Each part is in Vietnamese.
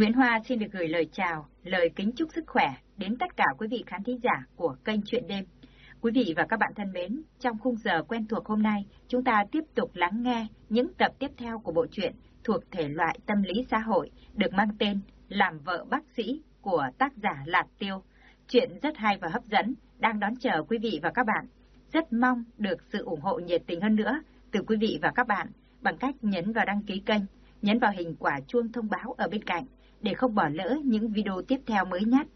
Nguyễn Hoa xin được gửi lời chào, lời kính chúc sức khỏe đến tất cả quý vị khán thính giả của kênh Chuyện Đêm. Quý vị và các bạn thân mến, trong khung giờ quen thuộc hôm nay, chúng ta tiếp tục lắng nghe những tập tiếp theo của bộ truyện thuộc thể loại tâm lý xã hội được mang tên Làm vợ bác sĩ của tác giả Lạt Tiêu. Chuyện rất hay và hấp dẫn, đang đón chờ quý vị và các bạn. Rất mong được sự ủng hộ nhiệt tình hơn nữa từ quý vị và các bạn bằng cách nhấn vào đăng ký kênh, nhấn vào hình quả chuông thông báo ở bên cạnh để không bỏ lỡ những video tiếp theo mới nhất.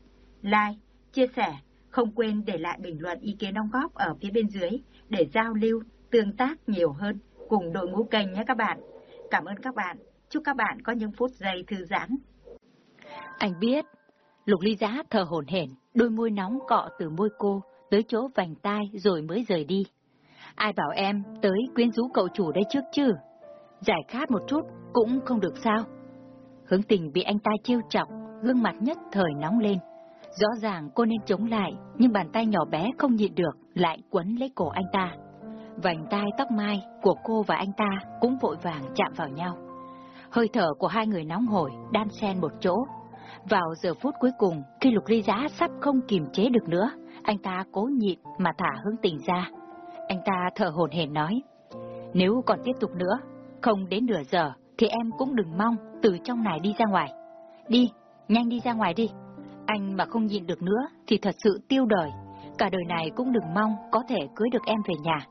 Like, chia sẻ, không quên để lại bình luận ý kiến đóng góp ở phía bên dưới để giao lưu, tương tác nhiều hơn cùng đội ngũ kênh nhé các bạn. Cảm ơn các bạn. Chúc các bạn có những phút giây thư giãn. Anh biết. Lục ly giá thở hổn hển, đôi môi nóng cọ từ môi cô tới chỗ vành tai rồi mới rời đi. Ai bảo em tới quyến rũ cậu chủ đây trước chứ? Giải khát một chút cũng không được sao? Hướng tình bị anh ta chiêu chọc, gương mặt nhất thời nóng lên. Rõ ràng cô nên chống lại, nhưng bàn tay nhỏ bé không nhịn được, lại quấn lấy cổ anh ta. Vành tai tóc mai của cô và anh ta cũng vội vàng chạm vào nhau. Hơi thở của hai người nóng hổi, đan xen một chỗ. Vào giờ phút cuối cùng, khi lục ly giá sắp không kiềm chế được nữa, anh ta cố nhịn mà thả hướng tình ra. Anh ta thở hổn hển nói, nếu còn tiếp tục nữa, không đến nửa giờ, thì em cũng đừng mong từ trong này đi ra ngoài. Đi, nhanh đi ra ngoài đi. Anh mà không nhịn được nữa thì thật sự tiêu đời. Cả đời này cũng đừng mong có thể cưới được em về nhà.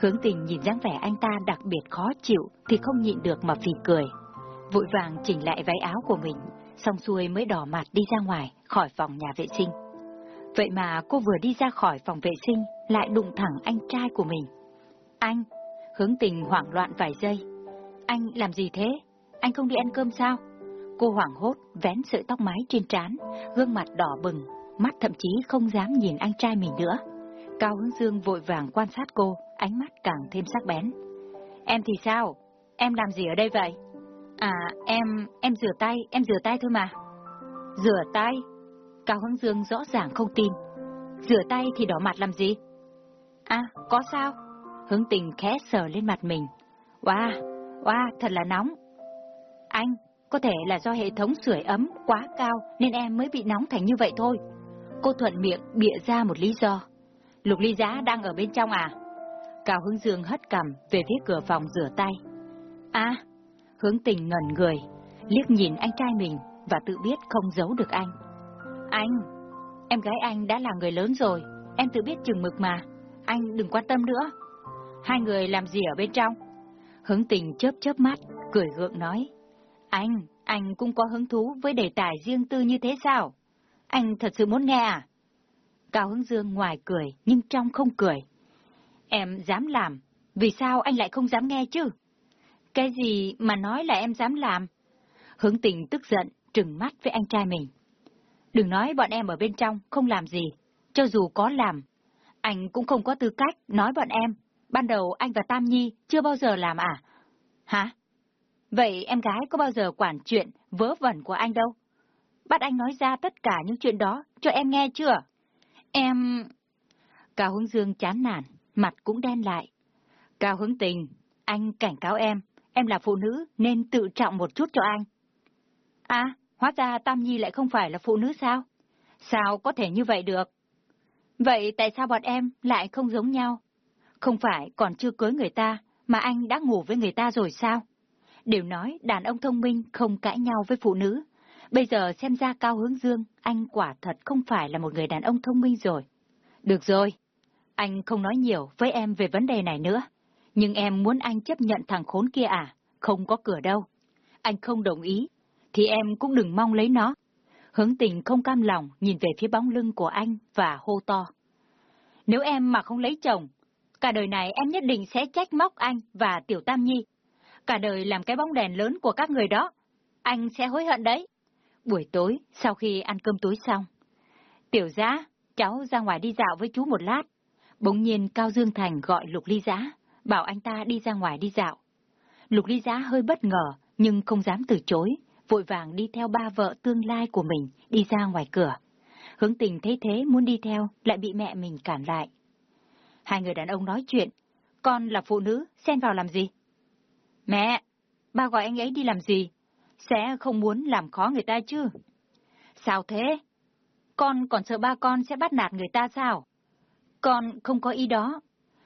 Hướng tình nhìn dáng vẻ anh ta đặc biệt khó chịu thì không nhịn được mà phì cười. Vội vàng chỉnh lại váy áo của mình, xong xuôi mới đỏ mặt đi ra ngoài khỏi phòng nhà vệ sinh. Vậy mà cô vừa đi ra khỏi phòng vệ sinh lại đụng thẳng anh trai của mình. Anh, hướng tình hoảng loạn vài giây. Anh làm gì thế? Anh không đi ăn cơm sao? Cô hoảng hốt, vén sợi tóc mái trên trán, gương mặt đỏ bừng, mắt thậm chí không dám nhìn anh trai mình nữa. Cao Hướng Dương vội vàng quan sát cô, ánh mắt càng thêm sắc bén. Em thì sao? Em làm gì ở đây vậy? À, em, em rửa tay, em rửa tay thôi mà. Rửa tay? Cao Hướng Dương rõ ràng không tin. Rửa tay thì đỏ mặt làm gì? À, có sao? Hướng tình khẽ sờ lên mặt mình. Wow, wow, thật là nóng. Anh, có thể là do hệ thống sưởi ấm quá cao nên em mới bị nóng thành như vậy thôi. Cô thuận miệng bịa ra một lý do. Lục ly giá đang ở bên trong à? Cao Hướng Dương hất cằm về phía cửa phòng rửa tay. À, hướng tình ngẩn người, liếc nhìn anh trai mình và tự biết không giấu được anh. Anh, em gái anh đã là người lớn rồi, em tự biết chừng mực mà, anh đừng quan tâm nữa. Hai người làm gì ở bên trong? Hướng tình chớp chớp mắt, cười gượng nói. Anh, anh cũng có hứng thú với đề tài riêng tư như thế sao? Anh thật sự muốn nghe à? Cao Hướng Dương ngoài cười, nhưng trong không cười. Em dám làm, vì sao anh lại không dám nghe chứ? Cái gì mà nói là em dám làm? Hướng tình tức giận, trừng mắt với anh trai mình. Đừng nói bọn em ở bên trong không làm gì, cho dù có làm. Anh cũng không có tư cách nói bọn em. Ban đầu anh và Tam Nhi chưa bao giờ làm à? Hả? Vậy em gái có bao giờ quản chuyện vớ vẩn của anh đâu? Bắt anh nói ra tất cả những chuyện đó cho em nghe chưa? Em... Cao Hướng Dương chán nản, mặt cũng đen lại. Cao Hướng Tình, anh cảnh cáo em, em là phụ nữ nên tự trọng một chút cho anh. À, hóa ra Tam Nhi lại không phải là phụ nữ sao? Sao có thể như vậy được? Vậy tại sao bọn em lại không giống nhau? Không phải còn chưa cưới người ta mà anh đã ngủ với người ta rồi sao? Đều nói đàn ông thông minh không cãi nhau với phụ nữ. Bây giờ xem ra Cao Hướng Dương, anh quả thật không phải là một người đàn ông thông minh rồi. Được rồi, anh không nói nhiều với em về vấn đề này nữa. Nhưng em muốn anh chấp nhận thằng khốn kia à? Không có cửa đâu. Anh không đồng ý, thì em cũng đừng mong lấy nó. Hướng tình không cam lòng nhìn về phía bóng lưng của anh và hô to. Nếu em mà không lấy chồng, cả đời này em nhất định sẽ trách móc anh và Tiểu Tam Nhi. Cả đời làm cái bóng đèn lớn của các người đó. Anh sẽ hối hận đấy. Buổi tối, sau khi ăn cơm tối xong, Tiểu Giá, cháu ra ngoài đi dạo với chú một lát. Bỗng nhiên Cao Dương Thành gọi Lục Ly Giá, bảo anh ta đi ra ngoài đi dạo. Lục Ly Giá hơi bất ngờ, nhưng không dám từ chối, vội vàng đi theo ba vợ tương lai của mình đi ra ngoài cửa. Hướng tình thấy thế muốn đi theo, lại bị mẹ mình cản lại. Hai người đàn ông nói chuyện, con là phụ nữ, xen vào làm gì? Mẹ, ba gọi anh ấy đi làm gì? sẽ không muốn làm khó người ta chứ. Sao thế? Con còn sợ ba con sẽ bắt nạt người ta sao? Con không có ý đó.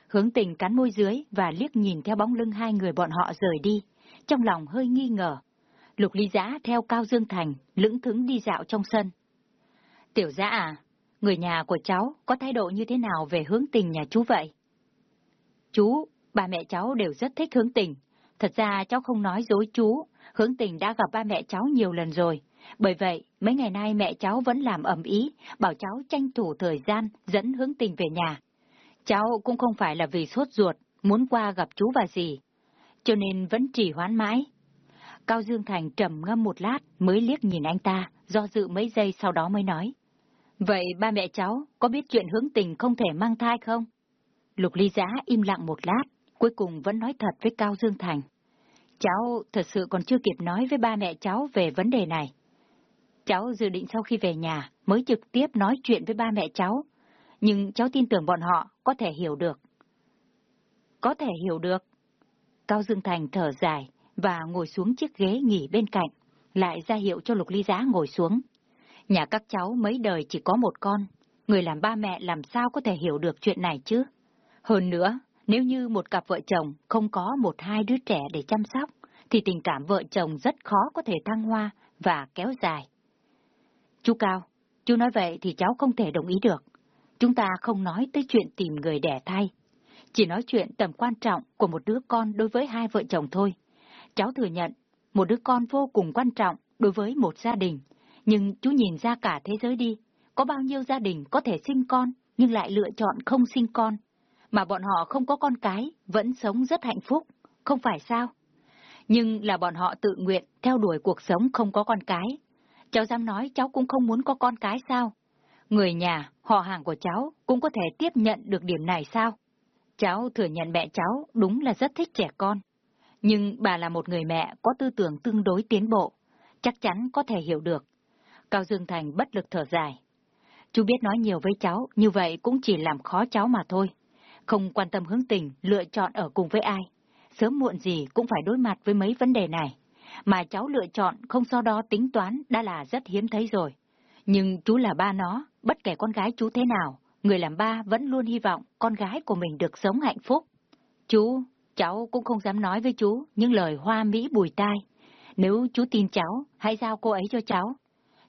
Hướng tình cắn môi dưới và liếc nhìn theo bóng lưng hai người bọn họ rời đi, trong lòng hơi nghi ngờ. Lục ly giã theo Cao Dương Thành, lững thững đi dạo trong sân. Tiểu giã à, người nhà của cháu có thái độ như thế nào về hướng tình nhà chú vậy? Chú, ba mẹ cháu đều rất thích hướng tình. Thật ra cháu không nói dối chú, hướng tình đã gặp ba mẹ cháu nhiều lần rồi. Bởi vậy, mấy ngày nay mẹ cháu vẫn làm ẩm ý, bảo cháu tranh thủ thời gian dẫn hướng tình về nhà. Cháu cũng không phải là vì sốt ruột, muốn qua gặp chú và gì, cho nên vẫn trì hoãn mãi. Cao Dương Thành trầm ngâm một lát mới liếc nhìn anh ta, do dự mấy giây sau đó mới nói. Vậy ba mẹ cháu có biết chuyện hướng tình không thể mang thai không? Lục ly giá im lặng một lát, cuối cùng vẫn nói thật với Cao Dương Thành. Cháu thật sự còn chưa kịp nói với ba mẹ cháu về vấn đề này. Cháu dự định sau khi về nhà mới trực tiếp nói chuyện với ba mẹ cháu, nhưng cháu tin tưởng bọn họ có thể hiểu được. Có thể hiểu được. Cao Dương Thành thở dài và ngồi xuống chiếc ghế nghỉ bên cạnh, lại ra hiệu cho Lục Ly Giá ngồi xuống. Nhà các cháu mấy đời chỉ có một con, người làm ba mẹ làm sao có thể hiểu được chuyện này chứ? Hơn nữa, nếu như một cặp vợ chồng không có một hai đứa trẻ để chăm sóc, thì tình cảm vợ chồng rất khó có thể thăng hoa và kéo dài. Chú Cao, chú nói vậy thì cháu không thể đồng ý được. Chúng ta không nói tới chuyện tìm người đẻ thay, chỉ nói chuyện tầm quan trọng của một đứa con đối với hai vợ chồng thôi. Cháu thừa nhận, một đứa con vô cùng quan trọng đối với một gia đình, nhưng chú nhìn ra cả thế giới đi, có bao nhiêu gia đình có thể sinh con nhưng lại lựa chọn không sinh con, mà bọn họ không có con cái, vẫn sống rất hạnh phúc, không phải sao? Nhưng là bọn họ tự nguyện theo đuổi cuộc sống không có con cái. Cháu dám nói cháu cũng không muốn có con cái sao? Người nhà, họ hàng của cháu cũng có thể tiếp nhận được điểm này sao? Cháu thừa nhận mẹ cháu đúng là rất thích trẻ con. Nhưng bà là một người mẹ có tư tưởng tương đối tiến bộ, chắc chắn có thể hiểu được. Cao Dương Thành bất lực thở dài. Chú biết nói nhiều với cháu, như vậy cũng chỉ làm khó cháu mà thôi. Không quan tâm hướng tình, lựa chọn ở cùng với ai. Sớm muộn gì cũng phải đối mặt với mấy vấn đề này. Mà cháu lựa chọn không do đó tính toán đã là rất hiếm thấy rồi. Nhưng chú là ba nó, bất kể con gái chú thế nào, người làm ba vẫn luôn hy vọng con gái của mình được sống hạnh phúc. Chú, cháu cũng không dám nói với chú những lời hoa mỹ bùi tai. Nếu chú tin cháu, hãy giao cô ấy cho cháu.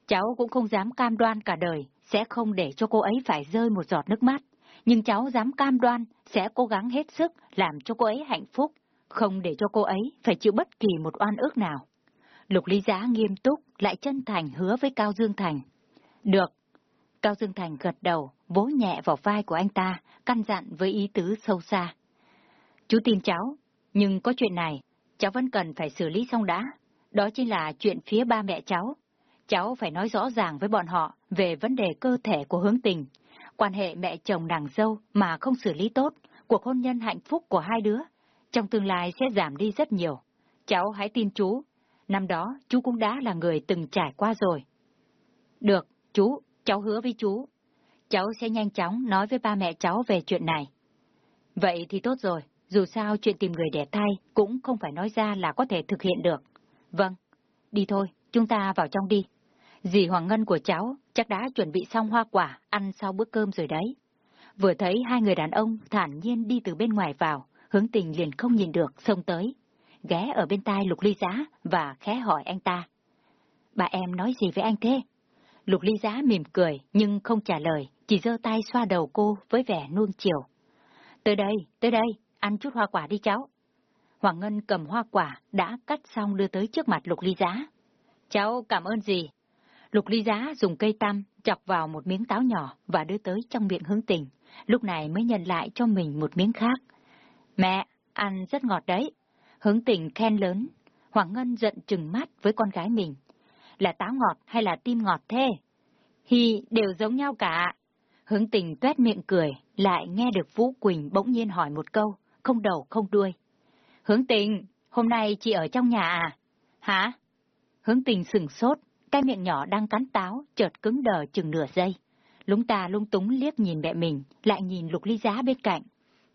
Cháu cũng không dám cam đoan cả đời, sẽ không để cho cô ấy phải rơi một giọt nước mắt. Nhưng cháu dám cam đoan, sẽ cố gắng hết sức làm cho cô ấy hạnh phúc, không để cho cô ấy phải chịu bất kỳ một oan ước nào. Lục Lý Giá nghiêm túc, lại chân thành hứa với Cao Dương Thành. Được. Cao Dương Thành gật đầu, vỗ nhẹ vào vai của anh ta, căn dặn với ý tứ sâu xa. Chú tin cháu, nhưng có chuyện này, cháu vẫn cần phải xử lý xong đã. Đó chính là chuyện phía ba mẹ cháu. Cháu phải nói rõ ràng với bọn họ về vấn đề cơ thể của hướng tình. Quan hệ mẹ chồng nàng dâu mà không xử lý tốt, cuộc hôn nhân hạnh phúc của hai đứa, trong tương lai sẽ giảm đi rất nhiều. Cháu hãy tin chú, năm đó chú cũng đã là người từng trải qua rồi. Được, chú, cháu hứa với chú. Cháu sẽ nhanh chóng nói với ba mẹ cháu về chuyện này. Vậy thì tốt rồi, dù sao chuyện tìm người đẻ thai cũng không phải nói ra là có thể thực hiện được. Vâng, đi thôi, chúng ta vào trong đi. Dì Hoàng Ngân của cháu chắc đã chuẩn bị xong hoa quả ăn sau bữa cơm rồi đấy. Vừa thấy hai người đàn ông thản nhiên đi từ bên ngoài vào, hướng tình liền không nhìn được, xông tới. Ghé ở bên tai Lục Ly Giá và khẽ hỏi anh ta. Bà em nói gì với anh thế? Lục Ly Giá mỉm cười nhưng không trả lời, chỉ giơ tay xoa đầu cô với vẻ nuông chiều. Tới đây, tới đây, ăn chút hoa quả đi cháu. Hoàng Ngân cầm hoa quả đã cắt xong đưa tới trước mặt Lục Ly Giá. Cháu cảm ơn gì? Lục Ly Giá dùng cây tăm chọc vào một miếng táo nhỏ và đưa tới trong miệng hướng tình, lúc này mới nhận lại cho mình một miếng khác. Mẹ, ăn rất ngọt đấy. Hướng tình khen lớn, Hoàng Ngân giận trừng mắt với con gái mình. Là táo ngọt hay là tim ngọt thế? Hi, đều giống nhau cả. Hướng tình tuét miệng cười, lại nghe được Vũ Quỳnh bỗng nhiên hỏi một câu, không đầu không đuôi. Hướng tình, hôm nay chị ở trong nhà à? Hả? Hướng tình sừng sốt, cái miệng nhỏ đang cắn táo, chợt cứng đờ chừng nửa giây. Lúng ta lung túng liếc nhìn mẹ mình, lại nhìn lục ly giá bên cạnh.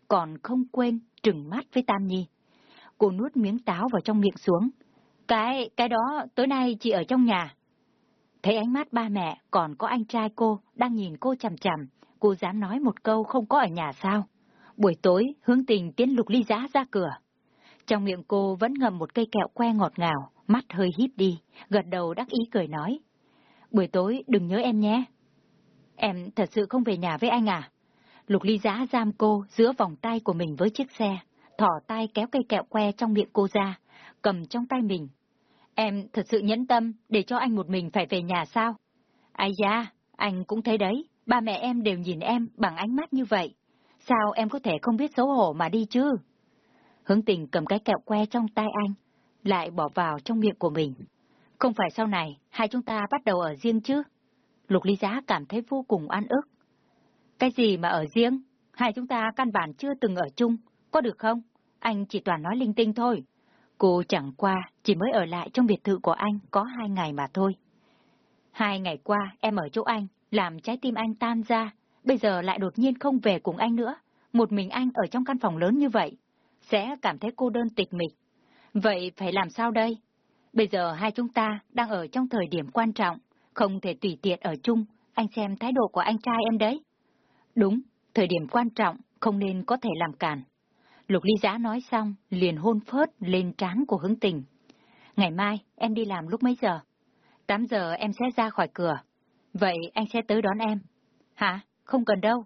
Còn không quên trừng mắt với Tam Nhi. Cô nuốt miếng táo vào trong miệng xuống. Cái, cái đó tối nay chị ở trong nhà. Thấy ánh mắt ba mẹ còn có anh trai cô đang nhìn cô chằm chằm, cô dám nói một câu không có ở nhà sao? Buổi tối, hướng tình tiến lục ly giá ra cửa. Trong miệng cô vẫn ngầm một cây kẹo que ngọt ngào, mắt hơi híp đi, gật đầu đắc ý cười nói. Buổi tối đừng nhớ em nhé. Em thật sự không về nhà với anh à? Lục ly giã giam cô giữa vòng tay của mình với chiếc xe, thỏ tay kéo cây kẹo que trong miệng cô ra, cầm trong tay mình. Em thật sự nhẫn tâm để cho anh một mình phải về nhà sao? Ai da, anh cũng thấy đấy, ba mẹ em đều nhìn em bằng ánh mắt như vậy. Sao em có thể không biết xấu hổ mà đi chứ? Hướng tình cầm cái kẹo que trong tay anh, lại bỏ vào trong miệng của mình. Không phải sau này, hai chúng ta bắt đầu ở riêng chứ? Lục ly giá cảm thấy vô cùng an ức. Cái gì mà ở riêng? Hai chúng ta căn bản chưa từng ở chung, có được không? Anh chỉ toàn nói linh tinh thôi. Cô chẳng qua chỉ mới ở lại trong biệt thự của anh có hai ngày mà thôi. Hai ngày qua em ở chỗ anh, làm trái tim anh tan ra, bây giờ lại đột nhiên không về cùng anh nữa. Một mình anh ở trong căn phòng lớn như vậy, sẽ cảm thấy cô đơn tịch mịch. Vậy phải làm sao đây? Bây giờ hai chúng ta đang ở trong thời điểm quan trọng, không thể tùy tiện ở chung, anh xem thái độ của anh trai em đấy. Đúng, thời điểm quan trọng, không nên có thể làm cản. Lục ly giá nói xong, liền hôn phớt lên trán của hướng tình. Ngày mai, em đi làm lúc mấy giờ? 8 giờ em sẽ ra khỏi cửa. Vậy anh sẽ tới đón em. Hả? Không cần đâu.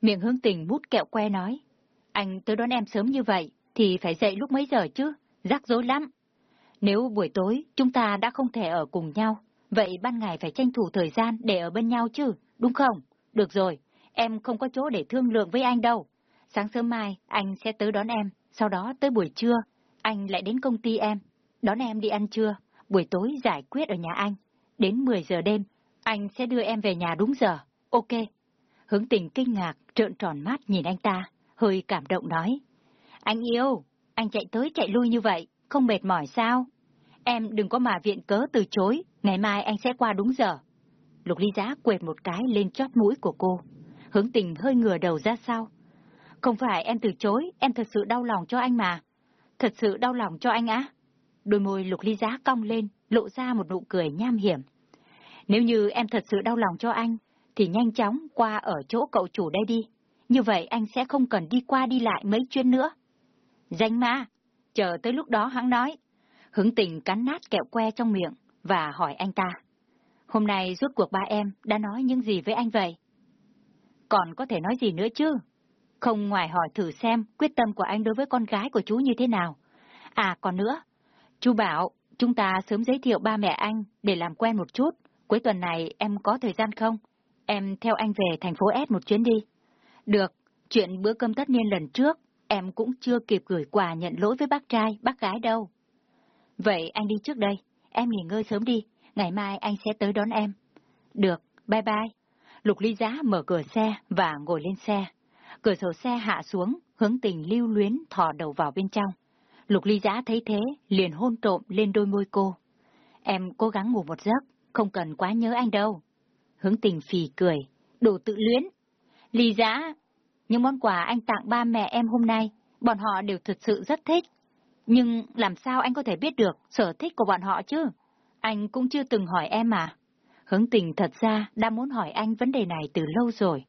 Miệng hướng tình bút kẹo que nói. Anh tới đón em sớm như vậy, thì phải dậy lúc mấy giờ chứ? Rắc rối lắm. Nếu buổi tối chúng ta đã không thể ở cùng nhau, vậy ban ngày phải tranh thủ thời gian để ở bên nhau chứ, đúng không? Được rồi, em không có chỗ để thương lượng với anh đâu. Sáng sớm mai, anh sẽ tới đón em, sau đó tới buổi trưa, anh lại đến công ty em, đón em đi ăn trưa, buổi tối giải quyết ở nhà anh. Đến 10 giờ đêm, anh sẽ đưa em về nhà đúng giờ, ok. Hướng tình kinh ngạc, trợn tròn mắt nhìn anh ta, hơi cảm động nói. Anh yêu, anh chạy tới chạy lui như vậy, không mệt mỏi sao? Em đừng có mà viện cớ từ chối, ngày mai anh sẽ qua đúng giờ. Lục ly giá quệt một cái lên chót mũi của cô. Hướng tình hơi ngửa đầu ra sau, không phải em từ chối, em thật sự đau lòng cho anh mà. Thật sự đau lòng cho anh á. Đôi môi lục ly giá cong lên, lộ ra một nụ cười nham hiểm. Nếu như em thật sự đau lòng cho anh, thì nhanh chóng qua ở chỗ cậu chủ đây đi. Như vậy anh sẽ không cần đi qua đi lại mấy chuyến nữa. Danh ma, chờ tới lúc đó hắn nói. Hứng tình cắn nát kẹo que trong miệng và hỏi anh ta. Hôm nay rốt cuộc ba em đã nói những gì với anh vậy? Còn có thể nói gì nữa chứ? Không ngoài hỏi thử xem quyết tâm của anh đối với con gái của chú như thế nào. À còn nữa, chú bảo chúng ta sớm giới thiệu ba mẹ anh để làm quen một chút. Cuối tuần này em có thời gian không? Em theo anh về thành phố S một chuyến đi. Được, chuyện bữa cơm tất niên lần trước, em cũng chưa kịp gửi quà nhận lỗi với bác trai, bác gái đâu. Vậy anh đi trước đây, em nghỉ ngơi sớm đi, ngày mai anh sẽ tới đón em. Được, bye bye. Lục ly giá mở cửa xe và ngồi lên xe. Cửa sổ xe hạ xuống, hướng tình lưu luyến thò đầu vào bên trong. Lục ly giá thấy thế, liền hôn trộm lên đôi môi cô. Em cố gắng ngủ một giấc, không cần quá nhớ anh đâu. Hướng tình phì cười, đồ tự luyến. Lý giã, những món quà anh tặng ba mẹ em hôm nay, bọn họ đều thật sự rất thích. Nhưng làm sao anh có thể biết được sở thích của bọn họ chứ? Anh cũng chưa từng hỏi em mà. Hướng tình thật ra đã muốn hỏi anh vấn đề này từ lâu rồi.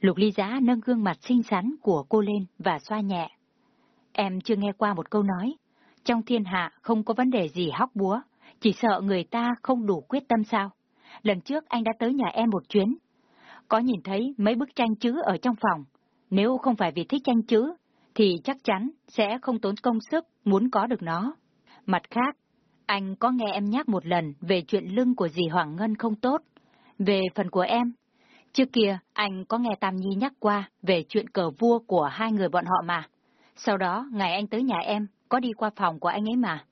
Lục ly giá nâng gương mặt xinh xắn của cô lên và xoa nhẹ. Em chưa nghe qua một câu nói, trong thiên hạ không có vấn đề gì hóc búa, chỉ sợ người ta không đủ quyết tâm sao. Lần trước anh đã tới nhà em một chuyến, có nhìn thấy mấy bức tranh chữ ở trong phòng. Nếu không phải vì thích tranh chữ, thì chắc chắn sẽ không tốn công sức muốn có được nó. Mặt khác, anh có nghe em nhắc một lần về chuyện lưng của dì Hoàng Ngân không tốt. Về phần của em, Trước kia, anh có nghe Tam Nhi nhắc qua về chuyện cờ vua của hai người bọn họ mà. Sau đó, ngày anh tới nhà em, có đi qua phòng của anh ấy mà.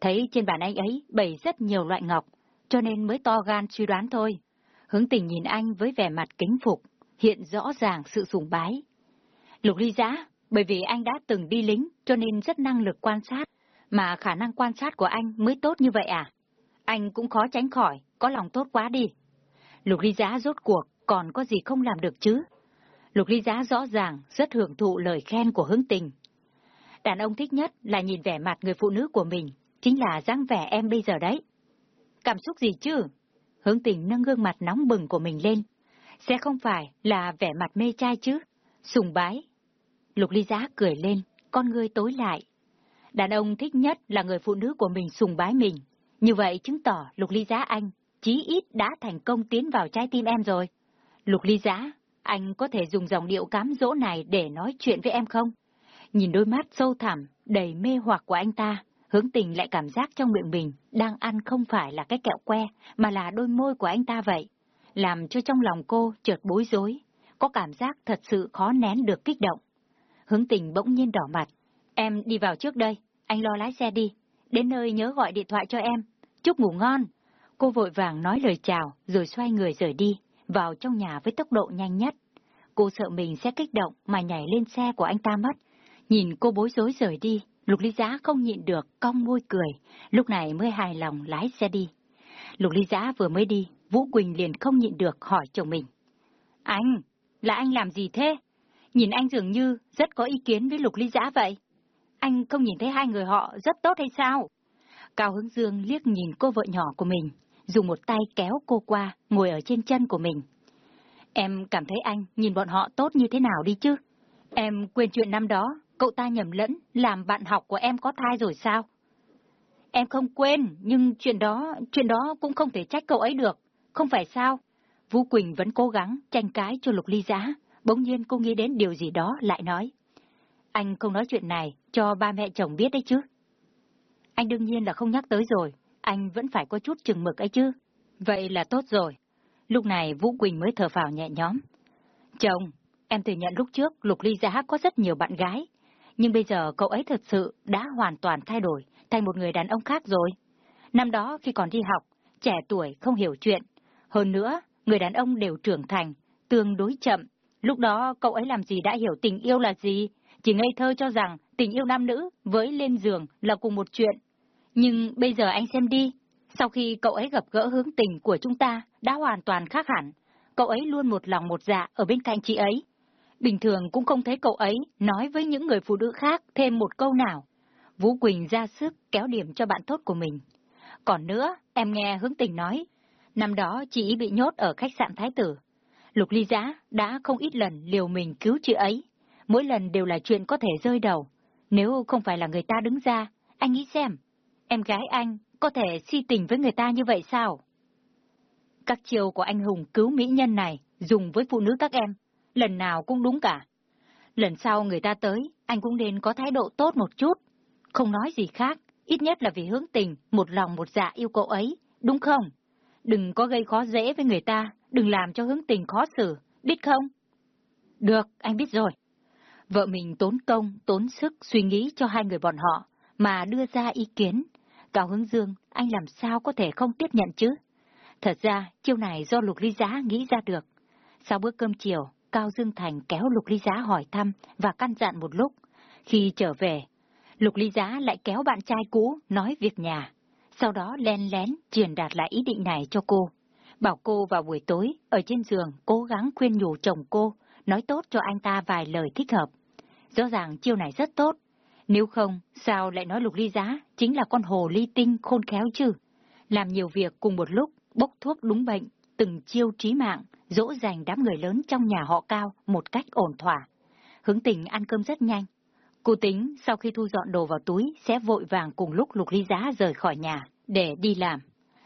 Thấy trên bàn anh ấy bày rất nhiều loại ngọc, cho nên mới to gan suy đoán thôi. Hướng tình nhìn anh với vẻ mặt kính phục, hiện rõ ràng sự sùng bái. Lục ly giã, bởi vì anh đã từng đi lính, cho nên rất năng lực quan sát, mà khả năng quan sát của anh mới tốt như vậy à? Anh cũng khó tránh khỏi, có lòng tốt quá đi. Lục ly giã rốt cuộc còn có gì không làm được chứ? Lục ly giá rõ ràng, rất hưởng thụ lời khen của hướng tình. Đàn ông thích nhất là nhìn vẻ mặt người phụ nữ của mình, chính là dáng vẻ em bây giờ đấy. Cảm xúc gì chứ? Hướng tình nâng gương mặt nóng bừng của mình lên. Sẽ không phải là vẻ mặt mê trai chứ? Sùng bái. Lục ly giá cười lên, con ngươi tối lại. Đàn ông thích nhất là người phụ nữ của mình sùng bái mình. Như vậy chứng tỏ lục ly giá anh, chí ít đã thành công tiến vào trái tim em rồi. Lục ly giá, anh có thể dùng dòng điệu cám dỗ này để nói chuyện với em không? Nhìn đôi mắt sâu thẳm, đầy mê hoặc của anh ta, hướng tình lại cảm giác trong miệng mình đang ăn không phải là cái kẹo que, mà là đôi môi của anh ta vậy. Làm cho trong lòng cô chợt bối rối, có cảm giác thật sự khó nén được kích động. Hướng tình bỗng nhiên đỏ mặt. Em đi vào trước đây, anh lo lái xe đi. Đến nơi nhớ gọi điện thoại cho em. Chúc ngủ ngon. Cô vội vàng nói lời chào, rồi xoay người rời đi, vào trong nhà với tốc độ nhanh nhất. Cô sợ mình sẽ kích động mà nhảy lên xe của anh ta mất. Nhìn cô bối rối rời đi, Lục Ly Giá không nhịn được, cong môi cười, lúc này mới hài lòng lái xe đi. Lục Ly Giá vừa mới đi, Vũ Quỳnh liền không nhịn được hỏi chồng mình. Anh, là anh làm gì thế? Nhìn anh dường như rất có ý kiến với Lục Ly Giá vậy. Anh không nhìn thấy hai người họ rất tốt hay sao? Cao Hướng Dương liếc nhìn cô vợ nhỏ của mình, dùng một tay kéo cô qua, ngồi ở trên chân của mình. Em cảm thấy anh nhìn bọn họ tốt như thế nào đi chứ? Em quên chuyện năm đó, cậu ta nhầm lẫn, làm bạn học của em có thai rồi sao? Em không quên, nhưng chuyện đó, chuyện đó cũng không thể trách cậu ấy được, không phải sao? Vũ Quỳnh vẫn cố gắng tranh cái cho Lục Ly Giá, bỗng nhiên cô nghĩ đến điều gì đó lại nói. Anh không nói chuyện này cho ba mẹ chồng biết đấy chứ. Anh đương nhiên là không nhắc tới rồi, anh vẫn phải có chút chừng mực ấy chứ. Vậy là tốt rồi. Lúc này Vũ Quỳnh mới thở phào nhẹ nhõm. Chồng, em thừa nhận lúc trước Lục Ly Giá có rất nhiều bạn gái, nhưng bây giờ cậu ấy thật sự đã hoàn toàn thay đổi thành một người đàn ông khác rồi. Năm đó khi còn đi học, trẻ tuổi không hiểu chuyện. Hơn nữa, người đàn ông đều trưởng thành, tương đối chậm. Lúc đó cậu ấy làm gì đã hiểu tình yêu là gì, chỉ ngây thơ cho rằng tình yêu nam nữ với lên giường là cùng một chuyện. Nhưng bây giờ anh xem đi, sau khi cậu ấy gặp gỡ hướng tình của chúng ta đã hoàn toàn khác hẳn, cậu ấy luôn một lòng một dạ ở bên cạnh chị ấy. Bình thường cũng không thấy cậu ấy nói với những người phụ nữ khác thêm một câu nào. Vũ Quỳnh ra sức kéo điểm cho bạn tốt của mình. Còn nữa, em nghe hướng tình nói, năm đó chị bị nhốt ở khách sạn Thái Tử. Lục ly giá đã không ít lần liều mình cứu chị ấy. Mỗi lần đều là chuyện có thể rơi đầu. Nếu không phải là người ta đứng ra, anh nghĩ xem, em gái anh có thể si tình với người ta như vậy sao? Các chiều của anh hùng cứu mỹ nhân này dùng với phụ nữ các em, lần nào cũng đúng cả. Lần sau người ta tới, anh cũng nên có thái độ tốt một chút. Không nói gì khác, ít nhất là vì hướng tình, một lòng một dạ yêu cậu ấy, đúng không? Đừng có gây khó dễ với người ta, đừng làm cho hướng tình khó xử, biết không? Được, anh biết rồi. Vợ mình tốn công, tốn sức suy nghĩ cho hai người bọn họ, mà đưa ra ý kiến. Cao Hướng Dương, anh làm sao có thể không tiếp nhận chứ? Thật ra, chiêu này do Lục Ly Giá nghĩ ra được. Sau bữa cơm chiều, Cao Dương Thành kéo Lục Ly Giá hỏi thăm và căn dặn một lúc. Khi trở về, Lục Ly Giá lại kéo bạn trai cũ nói việc nhà. Sau đó len lén truyền đạt lại ý định này cho cô. Bảo cô vào buổi tối, ở trên giường, cố gắng khuyên nhủ chồng cô, nói tốt cho anh ta vài lời thích hợp. Rõ ràng chiêu này rất tốt. Nếu không, sao lại nói Lục Ly Giá chính là con hồ ly tinh khôn khéo chứ? Làm nhiều việc cùng một lúc, bốc thuốc đúng bệnh, từng chiêu trí mạng, dỗ dành đám người lớn trong nhà họ cao một cách ổn thỏa. Hướng tình ăn cơm rất nhanh. Cô tính sau khi thu dọn đồ vào túi sẽ vội vàng cùng lúc lục ly giá rời khỏi nhà để đi làm.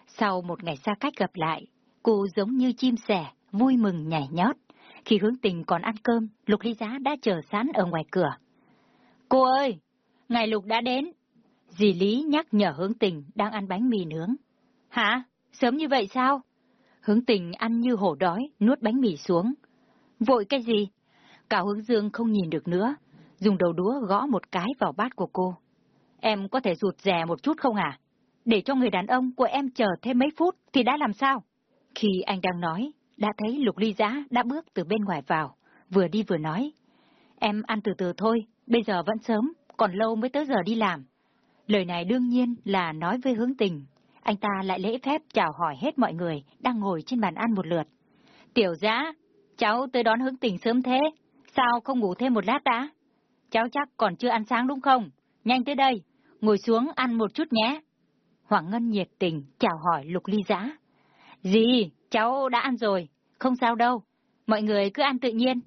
Sau một ngày xa cách gặp lại, cô giống như chim sẻ, vui mừng nhảy nhót. Khi hướng tình còn ăn cơm, lục ly giá đã chờ sẵn ở ngoài cửa. Cô ơi, ngày lục đã đến. Dì Lý nhắc nhở hướng tình đang ăn bánh mì nướng. Hả? Sớm như vậy sao? Hướng tình ăn như hổ đói, nuốt bánh mì xuống. Vội cái gì? Cả hướng dương không nhìn được nữa, dùng đầu đũa gõ một cái vào bát của cô. Em có thể rụt rè một chút không à? Để cho người đàn ông của em chờ thêm mấy phút thì đã làm sao? Khi anh đang nói, đã thấy Lục Ly Giã đã bước từ bên ngoài vào, vừa đi vừa nói. Em ăn từ từ thôi, bây giờ vẫn sớm, còn lâu mới tới giờ đi làm. Lời này đương nhiên là nói với hướng tình, anh ta lại lễ phép chào hỏi hết mọi người đang ngồi trên bàn ăn một lượt. Tiểu giã, cháu tới đón hướng tình sớm thế, sao không ngủ thêm một lát đã? Cháu chắc còn chưa ăn sáng đúng không? Nhanh tới đây, ngồi xuống ăn một chút nhé, Hoàng Ngân nhiệt tình chào hỏi Lục Ly Giã. Dì, cháu đã ăn rồi, không sao đâu, mọi người cứ ăn tự nhiên.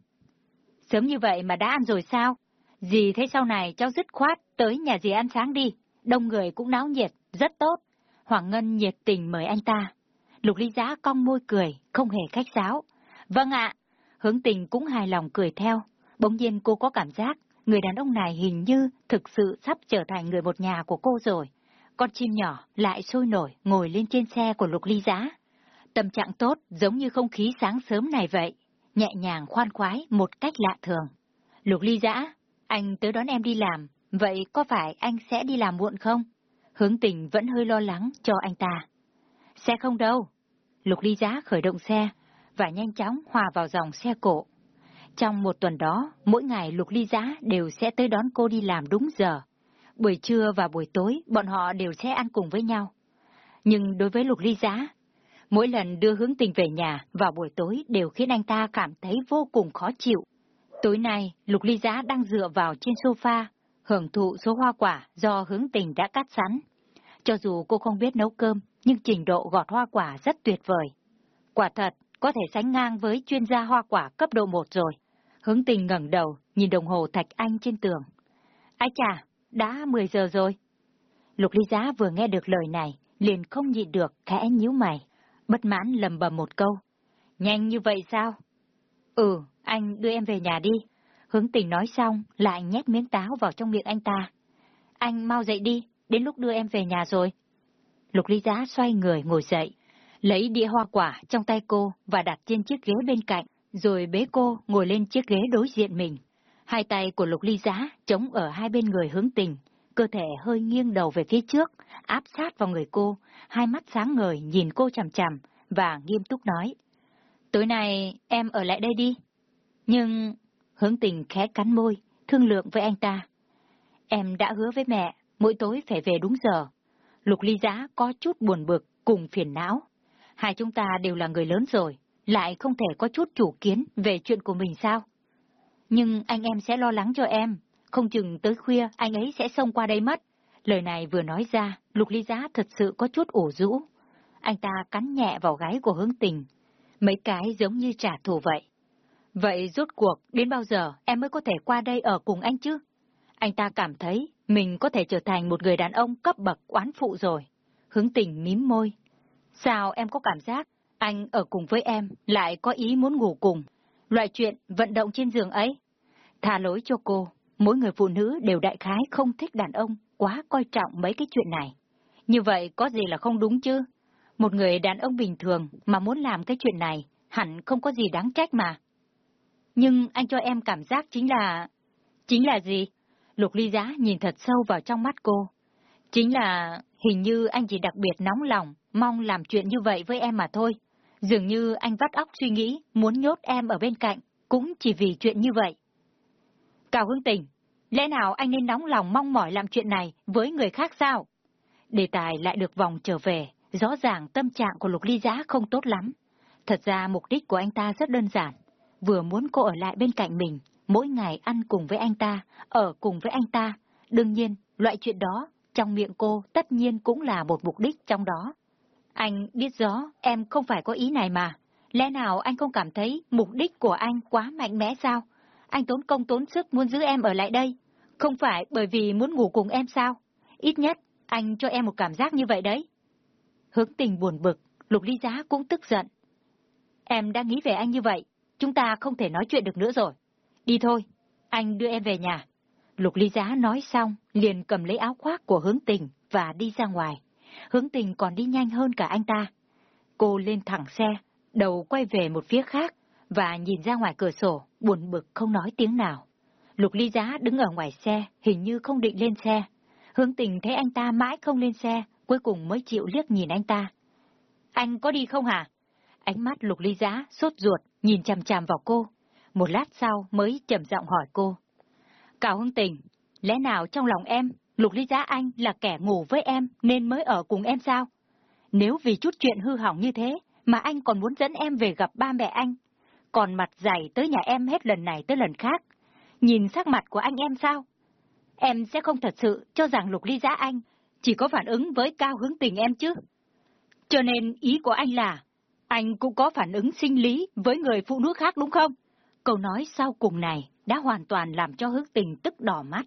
Sớm như vậy mà đã ăn rồi sao? Dì thấy sau này cháu dứt khoát tới nhà dì ăn sáng đi, đông người cũng náo nhiệt, rất tốt. Hoàng Ngân nhiệt tình mời anh ta. Lục Ly Giá cong môi cười, không hề khách sáo. Vâng ạ, hướng tình cũng hài lòng cười theo. Bỗng nhiên cô có cảm giác, người đàn ông này hình như thực sự sắp trở thành người một nhà của cô rồi. Con chim nhỏ lại sôi nổi ngồi lên trên xe của Lục Ly Giá. Tâm trạng tốt giống như không khí sáng sớm này vậy, nhẹ nhàng khoan khoái một cách lạ thường. Lục Ly Giã, anh tới đón em đi làm, vậy có phải anh sẽ đi làm muộn không? Hướng tình vẫn hơi lo lắng cho anh ta. Xe không đâu. Lục Ly Giá khởi động xe và nhanh chóng hòa vào dòng xe cổ. Trong một tuần đó, mỗi ngày Lục Ly Giá đều sẽ tới đón cô đi làm đúng giờ. Buổi trưa và buổi tối, bọn họ đều sẽ ăn cùng với nhau. Nhưng đối với Lục Ly Giá, mỗi lần đưa hướng tình về nhà vào buổi tối đều khiến anh ta cảm thấy vô cùng khó chịu. Tối nay, Lục Ly Giá đang dựa vào trên sofa, hưởng thụ số hoa quả do hướng tình đã cắt sẵn. Cho dù cô không biết nấu cơm, nhưng trình độ gọt hoa quả rất tuyệt vời. Quả thật, có thể sánh ngang với chuyên gia hoa quả cấp độ 1 rồi. Hướng tình ngẩng đầu, nhìn đồng hồ thạch anh trên tường. Ái chà, đã 10 giờ rồi. Lục ly giá vừa nghe được lời này, liền không nhịn được, khẽ nhíu mày. Bất mãn lầm bầm một câu. Nhanh như vậy sao? Ừ, anh đưa em về nhà đi. Hướng tình nói xong, lại nhét miếng táo vào trong miệng anh ta. Anh mau dậy đi, đến lúc đưa em về nhà rồi. Lục ly giá xoay người ngồi dậy, lấy đĩa hoa quả trong tay cô và đặt trên chiếc ghế bên cạnh, rồi bế cô ngồi lên chiếc ghế đối diện mình. Hai tay của Lục Ly Giá chống ở hai bên người hướng tình, cơ thể hơi nghiêng đầu về phía trước, áp sát vào người cô, hai mắt sáng ngời nhìn cô chằm chằm và nghiêm túc nói. Tối nay em ở lại đây đi. Nhưng hướng tình khẽ cắn môi, thương lượng với anh ta. Em đã hứa với mẹ, mỗi tối phải về đúng giờ. Lục ly giá có chút buồn bực, cùng phiền não. Hai chúng ta đều là người lớn rồi, lại không thể có chút chủ kiến về chuyện của mình sao? Nhưng anh em sẽ lo lắng cho em, không chừng tới khuya anh ấy sẽ xông qua đây mất. Lời này vừa nói ra, lục ly giá thật sự có chút ủ rũ. Anh ta cắn nhẹ vào gáy của hướng tình, mấy cái giống như trả thù vậy. Vậy rốt cuộc, đến bao giờ em mới có thể qua đây ở cùng anh chứ? Anh ta cảm thấy mình có thể trở thành một người đàn ông cấp bậc oán phụ rồi. Hướng tình mím môi. Sao em có cảm giác anh ở cùng với em lại có ý muốn ngủ cùng? Loại chuyện vận động trên giường ấy. Tha lỗi cho cô, mỗi người phụ nữ đều đại khái không thích đàn ông quá coi trọng mấy cái chuyện này. Như vậy có gì là không đúng chứ? Một người đàn ông bình thường mà muốn làm cái chuyện này hẳn không có gì đáng trách mà. Nhưng anh cho em cảm giác chính là... Chính là gì? Lục ly giá nhìn thật sâu vào trong mắt cô. Chính là hình như anh chỉ đặc biệt nóng lòng, mong làm chuyện như vậy với em mà thôi. Dường như anh vắt óc suy nghĩ muốn nhốt em ở bên cạnh, cũng chỉ vì chuyện như vậy. Cao Hương Tình, lẽ nào anh nên nóng lòng mong mỏi làm chuyện này với người khác sao? Đề tài lại được vòng trở về, rõ ràng tâm trạng của Lục Ly Giá không tốt lắm. Thật ra mục đích của anh ta rất đơn giản, vừa muốn cô ở lại bên cạnh mình, mỗi ngày ăn cùng với anh ta, ở cùng với anh ta. Đương nhiên, loại chuyện đó, trong miệng cô tất nhiên cũng là một mục đích trong đó. Anh biết rõ em không phải có ý này mà. Lẽ nào anh không cảm thấy mục đích của anh quá mạnh mẽ sao? Anh tốn công tốn sức muốn giữ em ở lại đây. Không phải bởi vì muốn ngủ cùng em sao? Ít nhất, anh cho em một cảm giác như vậy đấy. Hướng tình buồn bực, Lục Ly Giá cũng tức giận. Em đang nghĩ về anh như vậy, chúng ta không thể nói chuyện được nữa rồi. Đi thôi, anh đưa em về nhà. Lục Ly Giá nói xong, liền cầm lấy áo khoác của hướng tình và đi ra ngoài hướng tình còn đi nhanh hơn cả anh ta. Cô lên thẳng xe, đầu quay về một phía khác, và nhìn ra ngoài cửa sổ, buồn bực không nói tiếng nào. Lục ly giá đứng ở ngoài xe, hình như không định lên xe. Hướng tình thấy anh ta mãi không lên xe, cuối cùng mới chịu liếc nhìn anh ta. Anh có đi không hả? Ánh mắt lục ly giá, sốt ruột, nhìn chằm chằm vào cô. Một lát sau mới trầm giọng hỏi cô. Cao Hưng tình, lẽ nào trong lòng em Lục Ly Giá Anh là kẻ ngủ với em nên mới ở cùng em sao? Nếu vì chút chuyện hư hỏng như thế mà anh còn muốn dẫn em về gặp ba mẹ anh, còn mặt dày tới nhà em hết lần này tới lần khác, nhìn sắc mặt của anh em sao? Em sẽ không thật sự cho rằng Lục Ly Giá Anh chỉ có phản ứng với cao hứng tình em chứ. Cho nên ý của anh là, anh cũng có phản ứng sinh lý với người phụ nữ khác đúng không? Câu nói sau cùng này đã hoàn toàn làm cho hước tình tức đỏ mắt.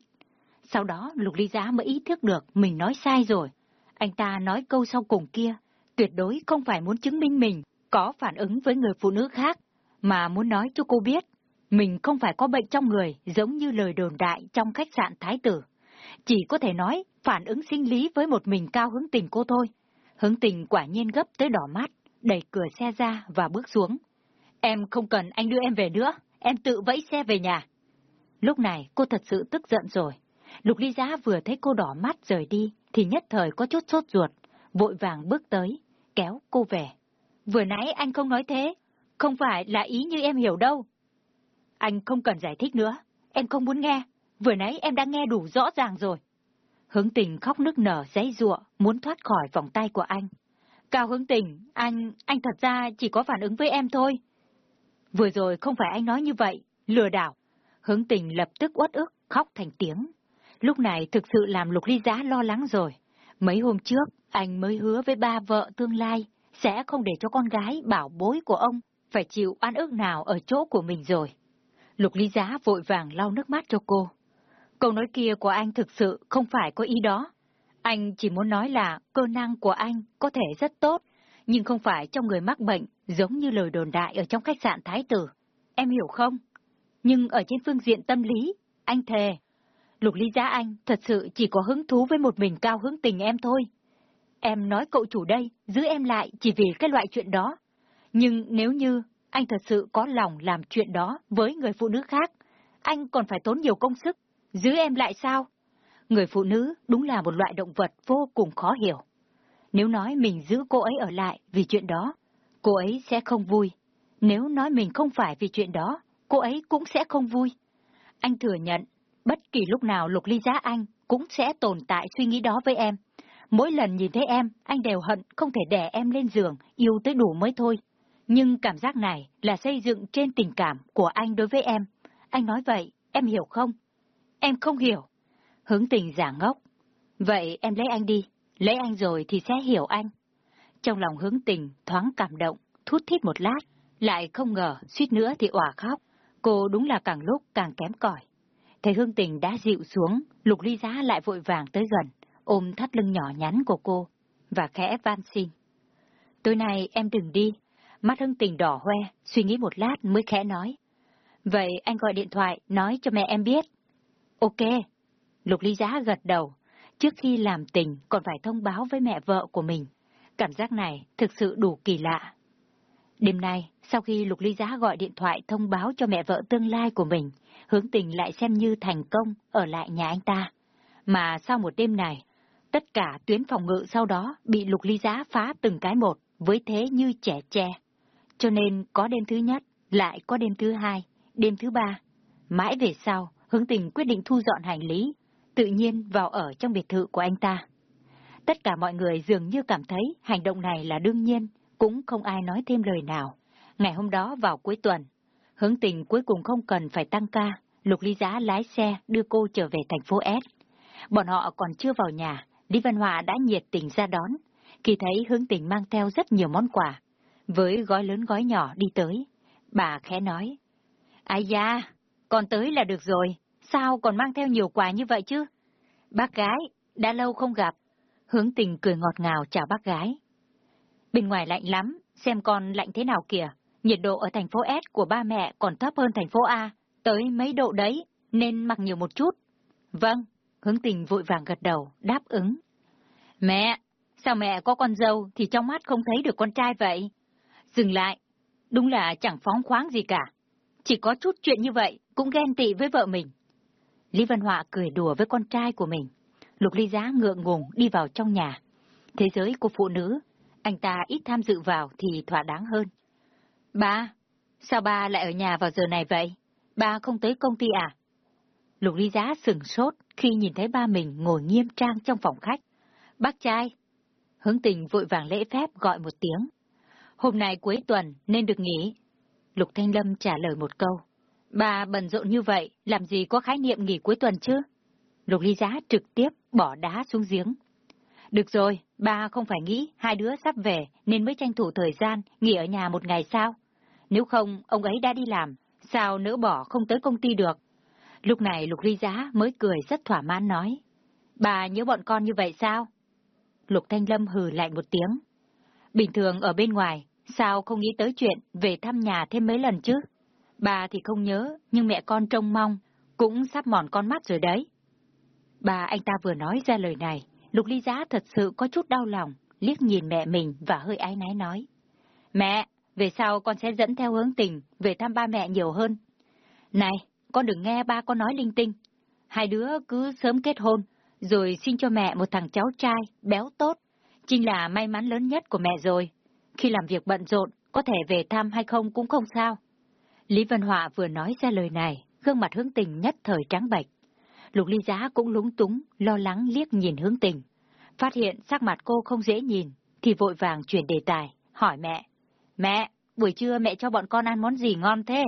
Sau đó Lục Ly Giá mới ý thức được mình nói sai rồi. Anh ta nói câu sau cùng kia, tuyệt đối không phải muốn chứng minh mình có phản ứng với người phụ nữ khác, mà muốn nói cho cô biết, mình không phải có bệnh trong người giống như lời đồn đại trong khách sạn Thái Tử. Chỉ có thể nói phản ứng sinh lý với một mình cao hứng tình cô thôi. Hứng tình quả nhiên gấp tới đỏ mắt, đẩy cửa xe ra và bước xuống. Em không cần anh đưa em về nữa, em tự vẫy xe về nhà. Lúc này cô thật sự tức giận rồi. Lục ly giá vừa thấy cô đỏ mắt rời đi, thì nhất thời có chút sốt ruột, vội vàng bước tới, kéo cô về. Vừa nãy anh không nói thế, không phải là ý như em hiểu đâu. Anh không cần giải thích nữa, em không muốn nghe, vừa nãy em đã nghe đủ rõ ràng rồi. Hướng tình khóc nức nở giấy ruộng, muốn thoát khỏi vòng tay của anh. Cao hướng tình, anh, anh thật ra chỉ có phản ứng với em thôi. Vừa rồi không phải anh nói như vậy, lừa đảo. Hướng tình lập tức uất ức, khóc thành tiếng. Lúc này thực sự làm lục ly giá lo lắng rồi. Mấy hôm trước, anh mới hứa với ba vợ tương lai, sẽ không để cho con gái bảo bối của ông phải chịu oan ức nào ở chỗ của mình rồi. Lục ly giá vội vàng lau nước mắt cho cô. Câu nói kia của anh thực sự không phải có ý đó. Anh chỉ muốn nói là cơ năng của anh có thể rất tốt, nhưng không phải trong người mắc bệnh giống như lời đồn đại ở trong khách sạn Thái Tử. Em hiểu không? Nhưng ở trên phương diện tâm lý, anh thề. Lục ly giá anh thật sự chỉ có hứng thú với một mình cao hứng tình em thôi. Em nói cậu chủ đây, giữ em lại chỉ vì cái loại chuyện đó. Nhưng nếu như anh thật sự có lòng làm chuyện đó với người phụ nữ khác, anh còn phải tốn nhiều công sức. Giữ em lại sao? Người phụ nữ đúng là một loại động vật vô cùng khó hiểu. Nếu nói mình giữ cô ấy ở lại vì chuyện đó, cô ấy sẽ không vui. Nếu nói mình không phải vì chuyện đó, cô ấy cũng sẽ không vui. Anh thừa nhận, bất kỳ lúc nào Lục Ly Giá Anh cũng sẽ tồn tại suy nghĩ đó với em. Mỗi lần nhìn thấy em, anh đều hận không thể đè em lên giường, yêu tới đủ mới thôi. Nhưng cảm giác này là xây dựng trên tình cảm của anh đối với em. Anh nói vậy, em hiểu không? Em không hiểu. Hướng tình giả ngốc. Vậy em lấy anh đi, lấy anh rồi thì sẽ hiểu anh. Trong lòng hướng tình thoáng cảm động, thút thít một lát, lại không ngờ suýt nữa thì òa khóc. Cô đúng là càng lúc càng kém cỏi. Thấy hương tình đã dịu xuống, lục ly giá lại vội vàng tới gần, ôm thắt lưng nhỏ nhắn của cô, và khẽ van xin. Tối nay em đừng đi. Mắt hương tình đỏ hoe, suy nghĩ một lát mới khẽ nói. Vậy anh gọi điện thoại, nói cho mẹ em biết. Ok. Lục ly giá gật đầu. Trước khi làm tình còn phải thông báo với mẹ vợ của mình. Cảm giác này thực sự đủ kỳ lạ. Đêm nay, sau khi Lục Ly Giá gọi điện thoại thông báo cho mẹ vợ tương lai của mình, hướng tình lại xem như thành công ở lại nhà anh ta. Mà sau một đêm này, tất cả tuyến phòng ngự sau đó bị Lục Ly Giá phá từng cái một, với thế như trẻ tre. Cho nên có đêm thứ nhất, lại có đêm thứ hai, đêm thứ ba. Mãi về sau, hướng tình quyết định thu dọn hành lý, tự nhiên vào ở trong biệt thự của anh ta. Tất cả mọi người dường như cảm thấy hành động này là đương nhiên, cũng không ai nói thêm lời nào. Ngày hôm đó vào cuối tuần, hướng tình cuối cùng không cần phải tăng ca, Lục Ly Giá lái xe đưa cô trở về thành phố S. Bọn họ còn chưa vào nhà, Lý Văn hòa đã nhiệt tình ra đón, khi thấy hướng tình mang theo rất nhiều món quà. Với gói lớn gói nhỏ đi tới, bà khẽ nói, Ai da, còn tới là được rồi, sao còn mang theo nhiều quà như vậy chứ? Bác gái, đã lâu không gặp. Hướng tình cười ngọt ngào chào bác gái. Bên ngoài lạnh lắm, xem con lạnh thế nào kìa. Nhiệt độ ở thành phố S của ba mẹ còn thấp hơn thành phố A, tới mấy độ đấy, nên mặc nhiều một chút. Vâng, hướng tình vội vàng gật đầu, đáp ứng. Mẹ, sao mẹ có con dâu thì trong mắt không thấy được con trai vậy? Dừng lại, đúng là chẳng phóng khoáng gì cả. Chỉ có chút chuyện như vậy, cũng ghen tị với vợ mình. Lý Văn Họa cười đùa với con trai của mình. Lục Ly Giá ngượng ngùng đi vào trong nhà. Thế giới của phụ nữ, anh ta ít tham dự vào thì thỏa đáng hơn. Ba, sao ba lại ở nhà vào giờ này vậy? Ba không tới công ty à? Lục Ly Giá sừng sốt khi nhìn thấy ba mình ngồi nghiêm trang trong phòng khách. Bác trai! Hướng tình vội vàng lễ phép gọi một tiếng. Hôm nay cuối tuần nên được nghỉ. Lục Thanh Lâm trả lời một câu. Bà bận rộn như vậy, làm gì có khái niệm nghỉ cuối tuần chứ? Lục ly giá trực tiếp bỏ đá xuống giếng. Được rồi, bà không phải nghĩ hai đứa sắp về nên mới tranh thủ thời gian nghỉ ở nhà một ngày sao? Nếu không, ông ấy đã đi làm, sao nỡ bỏ không tới công ty được? Lúc này Lục Ly Giá mới cười rất thỏa mãn nói. Bà nhớ bọn con như vậy sao? Lục Thanh Lâm hừ lạnh một tiếng. Bình thường ở bên ngoài, sao không nghĩ tới chuyện về thăm nhà thêm mấy lần chứ? Bà thì không nhớ, nhưng mẹ con trông mong, cũng sắp mòn con mắt rồi đấy. Bà anh ta vừa nói ra lời này, Lục Ly Giá thật sự có chút đau lòng, liếc nhìn mẹ mình và hơi ái náy nói. Mẹ, về sau con sẽ dẫn theo hướng tình, về thăm ba mẹ nhiều hơn. Này, con đừng nghe ba con nói linh tinh. Hai đứa cứ sớm kết hôn, rồi xin cho mẹ một thằng cháu trai, béo tốt. Chính là may mắn lớn nhất của mẹ rồi. Khi làm việc bận rộn, có thể về thăm hay không cũng không sao. Lý Văn Họa vừa nói ra lời này, gương mặt hướng tình nhất thời trắng bệch. Lục ly giá cũng lúng túng, lo lắng liếc nhìn hướng tình. Phát hiện sắc mặt cô không dễ nhìn, thì vội vàng chuyển đề tài, hỏi mẹ. Mẹ, buổi trưa mẹ cho bọn con ăn món gì ngon thế?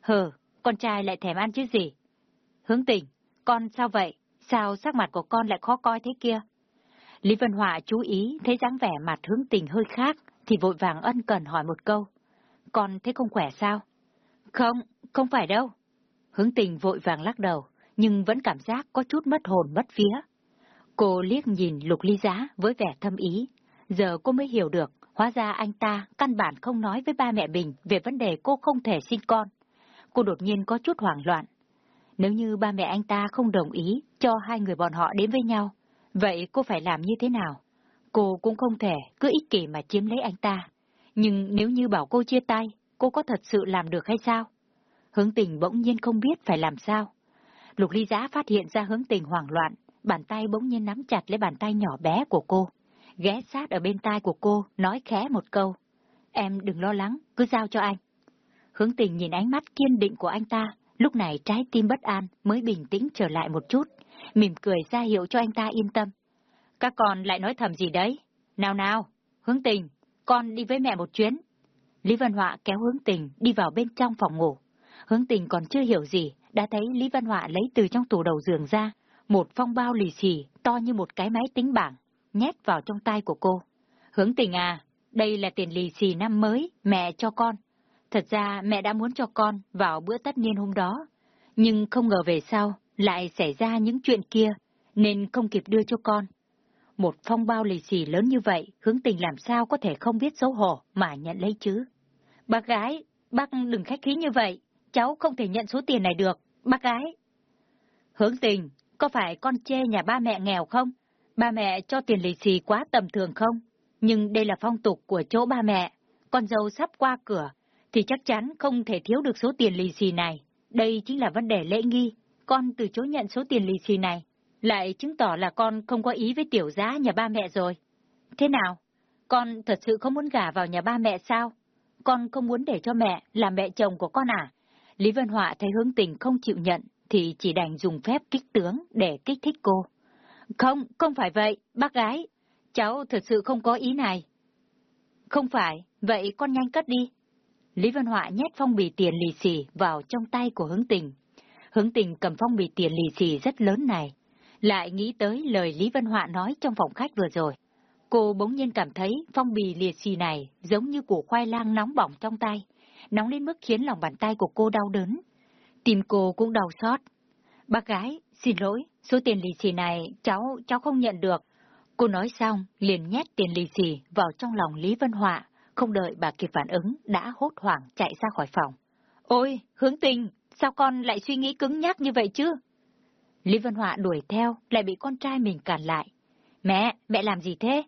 Hờ, con trai lại thèm ăn chứ gì? Hướng tình, con sao vậy? Sao sắc mặt của con lại khó coi thế kia? Lý Văn Họa chú ý thấy dáng vẻ mặt hướng tình hơi khác, thì vội vàng ân cần hỏi một câu. Con thấy không khỏe sao? Không, không phải đâu. Hướng tình vội vàng lắc đầu, nhưng vẫn cảm giác có chút mất hồn mất phía. Cô liếc nhìn Lục Ly Giá với vẻ thâm ý. Giờ cô mới hiểu được, hóa ra anh ta căn bản không nói với ba mẹ mình về vấn đề cô không thể sinh con. Cô đột nhiên có chút hoảng loạn. Nếu như ba mẹ anh ta không đồng ý cho hai người bọn họ đến với nhau, vậy cô phải làm như thế nào? Cô cũng không thể cứ ích kỷ mà chiếm lấy anh ta. Nhưng nếu như bảo cô chia tay, cô có thật sự làm được hay sao? Hướng tình bỗng nhiên không biết phải làm sao. Lục ly giã phát hiện ra hướng tình hoảng loạn, bàn tay bỗng nhiên nắm chặt lấy bàn tay nhỏ bé của cô. Ghé sát ở bên tai của cô, nói khẽ một câu. Em đừng lo lắng, cứ giao cho anh. Hướng tình nhìn ánh mắt kiên định của anh ta, lúc này trái tim bất an mới bình tĩnh trở lại một chút, mỉm cười ra hiệu cho anh ta yên tâm. Các con lại nói thầm gì đấy? Nào nào, hướng tình, con đi với mẹ một chuyến. Lý Văn Họa kéo hướng tình đi vào bên trong phòng ngủ. Hướng tình còn chưa hiểu gì, đã thấy Lý Văn Họa lấy từ trong tủ đầu giường ra, một phong bao lì xì to như một cái máy tính bảng, nhét vào trong tay của cô. Hướng tình à, đây là tiền lì xì năm mới, mẹ cho con. Thật ra mẹ đã muốn cho con vào bữa tất niên hôm đó, nhưng không ngờ về sau lại xảy ra những chuyện kia, nên không kịp đưa cho con. Một phong bao lì xì lớn như vậy, hướng tình làm sao có thể không biết xấu hổ mà nhận lấy chứ? Bác gái, bác đừng khách khí như vậy, cháu không thể nhận số tiền này được, bác gái. Hướng tình, có phải con chê nhà ba mẹ nghèo không? Ba mẹ cho tiền lì xì quá tầm thường không? Nhưng đây là phong tục của chỗ ba mẹ. Con dâu sắp qua cửa, thì chắc chắn không thể thiếu được số tiền lì xì này. Đây chính là vấn đề lễ nghi. Con từ chối nhận số tiền lì xì này, lại chứng tỏ là con không có ý với tiểu giá nhà ba mẹ rồi. Thế nào? Con thật sự không muốn gả vào nhà ba mẹ sao? Con không muốn để cho mẹ làm mẹ chồng của con à? Lý Vân Họa thấy hướng tình không chịu nhận, thì chỉ đành dùng phép kích tướng để kích thích cô. Không, không phải vậy, bác gái. Cháu thật sự không có ý này. Không phải, vậy con nhanh cất đi. Lý Văn Họa nhét phong bì tiền lì xì vào trong tay của hướng tình. Hướng tình cầm phong bì tiền lì xì rất lớn này. Lại nghĩ tới lời Lý Văn Họa nói trong phòng khách vừa rồi. Cô bỗng nhiên cảm thấy phong bì liệt xì này giống như củ khoai lang nóng bỏng trong tay. Nóng đến mức khiến lòng bàn tay của cô đau đớn. Tim cô cũng đau xót. Bác gái, xin lỗi, số tiền lì xì này cháu, cháu không nhận được. Cô nói xong, liền nhét tiền lì xì vào trong lòng Lý Vân Họa, không đợi bà kịp phản ứng, đã hốt hoảng chạy ra khỏi phòng. Ôi, hướng tình, sao con lại suy nghĩ cứng nhắc như vậy chứ? Lý Vân Họa đuổi theo, lại bị con trai mình cản lại. Mẹ, mẹ làm gì thế?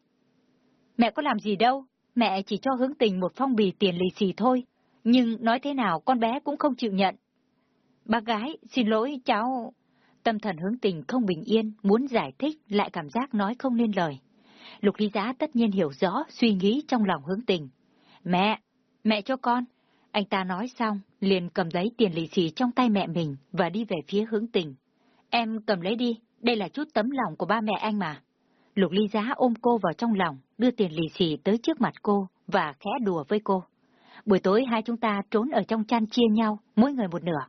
Mẹ có làm gì đâu, mẹ chỉ cho hướng tình một phong bì tiền lì xì thôi. Nhưng nói thế nào con bé cũng không chịu nhận. Bác gái, xin lỗi cháu. Tâm thần hướng tình không bình yên, muốn giải thích, lại cảm giác nói không nên lời. Lục ly giá tất nhiên hiểu rõ suy nghĩ trong lòng hướng tình. Mẹ, mẹ cho con. Anh ta nói xong, liền cầm lấy tiền lì xì trong tay mẹ mình và đi về phía hướng tình. Em cầm lấy đi, đây là chút tấm lòng của ba mẹ anh mà. Lục ly giá ôm cô vào trong lòng, đưa tiền lì xì tới trước mặt cô và khẽ đùa với cô. Buổi tối hai chúng ta trốn ở trong chăn chia nhau, mỗi người một nửa.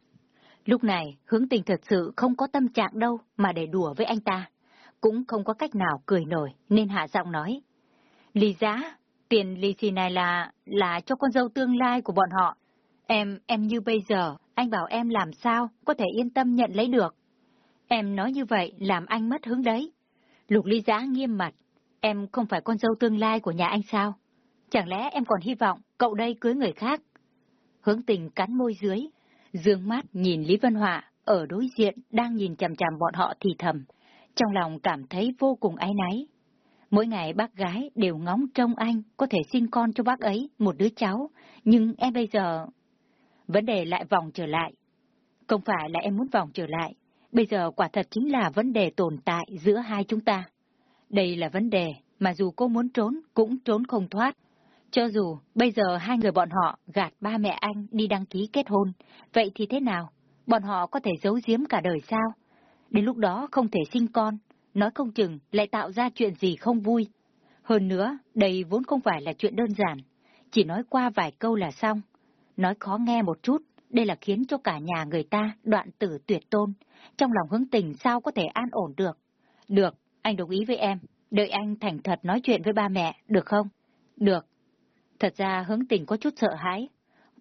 Lúc này, hướng tình thật sự không có tâm trạng đâu mà để đùa với anh ta. Cũng không có cách nào cười nổi nên hạ giọng nói. Lý giá, tiền lì xì này là, là cho con dâu tương lai của bọn họ. Em, em như bây giờ, anh bảo em làm sao, có thể yên tâm nhận lấy được. Em nói như vậy làm anh mất hứng đấy. Lục ly giá nghiêm mặt, em không phải con dâu tương lai của nhà anh sao? Chẳng lẽ em còn hy vọng cậu đây cưới người khác? Hướng tình cắn môi dưới, dương mắt nhìn Lý Vân Họa ở đối diện đang nhìn chằm chằm bọn họ thì thầm. Trong lòng cảm thấy vô cùng áy náy. Mỗi ngày bác gái đều ngóng trông anh có thể sinh con cho bác ấy một đứa cháu, nhưng em bây giờ... Vấn đề lại vòng trở lại. Không phải là em muốn vòng trở lại, bây giờ quả thật chính là vấn đề tồn tại giữa hai chúng ta. Đây là vấn đề mà dù cô muốn trốn cũng trốn không thoát. Cho dù bây giờ hai người bọn họ gạt ba mẹ anh đi đăng ký kết hôn, vậy thì thế nào? Bọn họ có thể giấu giếm cả đời sao? Đến lúc đó không thể sinh con, nói không chừng lại tạo ra chuyện gì không vui. Hơn nữa, đây vốn không phải là chuyện đơn giản, chỉ nói qua vài câu là xong. Nói khó nghe một chút, đây là khiến cho cả nhà người ta đoạn tử tuyệt tôn, trong lòng hướng tình sao có thể an ổn được. Được, anh đồng ý với em, đợi anh thành thật nói chuyện với ba mẹ, được không? Được. Thật ra hướng tình có chút sợ hãi.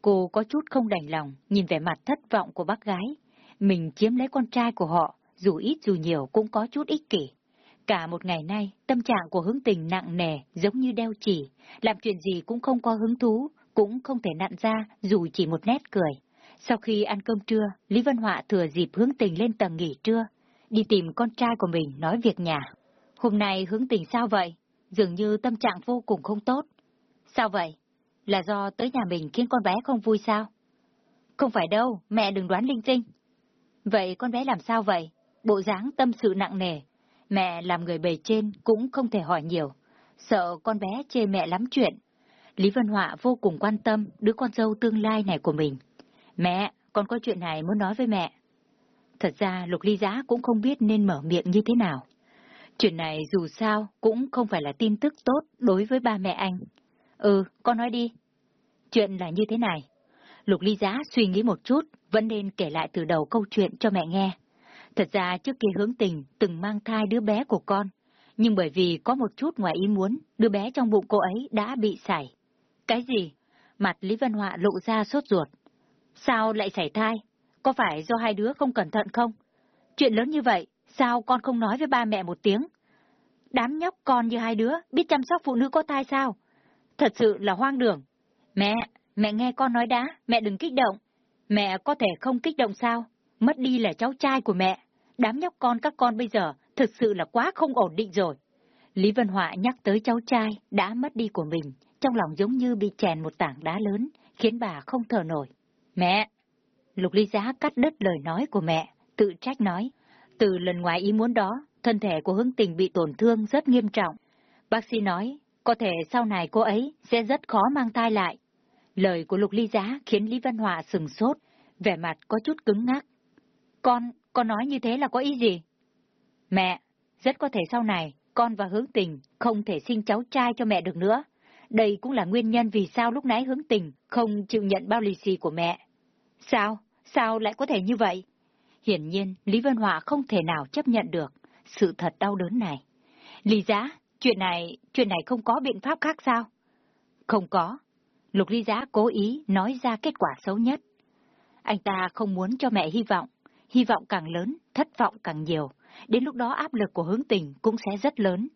Cô có chút không đành lòng, nhìn vẻ mặt thất vọng của bác gái. Mình chiếm lấy con trai của họ, dù ít dù nhiều cũng có chút ích kỷ. Cả một ngày nay, tâm trạng của hướng tình nặng nề, giống như đeo chỉ, làm chuyện gì cũng không có hứng thú, cũng không thể nặn ra dù chỉ một nét cười. Sau khi ăn cơm trưa, Lý Văn Họa thừa dịp hướng tình lên tầng nghỉ trưa, đi tìm con trai của mình nói việc nhà. Hôm nay hướng tình sao vậy? Dường như tâm trạng vô cùng không tốt. Sao vậy? Là do tới nhà mình khiến con bé không vui sao? Không phải đâu, mẹ đừng đoán linh tinh. Vậy con bé làm sao vậy? Bộ dáng tâm sự nặng nề. Mẹ làm người bề trên cũng không thể hỏi nhiều. Sợ con bé chê mẹ lắm chuyện. Lý Văn Họa vô cùng quan tâm đứa con dâu tương lai này của mình. Mẹ, con có chuyện này muốn nói với mẹ. Thật ra Lục Ly Giá cũng không biết nên mở miệng như thế nào. Chuyện này dù sao cũng không phải là tin tức tốt đối với ba mẹ anh. Ừ, con nói đi. Chuyện là như thế này. Lục Ly Giá suy nghĩ một chút, vẫn nên kể lại từ đầu câu chuyện cho mẹ nghe. Thật ra trước kia hướng tình từng mang thai đứa bé của con, nhưng bởi vì có một chút ngoài ý muốn, đứa bé trong bụng cô ấy đã bị sảy. Cái gì? Mặt Lý Văn Họa lộ ra sốt ruột. Sao lại xảy thai? Có phải do hai đứa không cẩn thận không? Chuyện lớn như vậy, sao con không nói với ba mẹ một tiếng? Đám nhóc con như hai đứa, biết chăm sóc phụ nữ có thai sao? Thật sự là hoang đường. Mẹ, mẹ nghe con nói đã, mẹ đừng kích động. Mẹ có thể không kích động sao? Mất đi là cháu trai của mẹ. Đám nhóc con các con bây giờ thực sự là quá không ổn định rồi. Lý Vân Họa nhắc tới cháu trai đã mất đi của mình, trong lòng giống như bị chèn một tảng đá lớn, khiến bà không thở nổi. Mẹ! Lục Ly Giá cắt đứt lời nói của mẹ, tự trách nói. Từ lần ngoài ý muốn đó, thân thể của hướng tình bị tổn thương rất nghiêm trọng. Bác sĩ nói, có thể sau này cô ấy sẽ rất khó mang thai lại. Lời của Lục Ly Giá khiến Lý Văn Họa sừng sốt, vẻ mặt có chút cứng ngắc. Con, con nói như thế là có ý gì? Mẹ, rất có thể sau này, con và hướng tình không thể sinh cháu trai cho mẹ được nữa. Đây cũng là nguyên nhân vì sao lúc nãy hướng tình không chịu nhận bao lì xì của mẹ. Sao? Sao lại có thể như vậy? Hiển nhiên, Lý Vân Hòa không thể nào chấp nhận được sự thật đau đớn này. Lý giá, chuyện này, chuyện này không có biện pháp khác sao? Không có. Lục Lý giá cố ý nói ra kết quả xấu nhất. Anh ta không muốn cho mẹ hy vọng, hy vọng càng lớn, thất vọng càng nhiều. Đến lúc đó áp lực của hướng tình cũng sẽ rất lớn.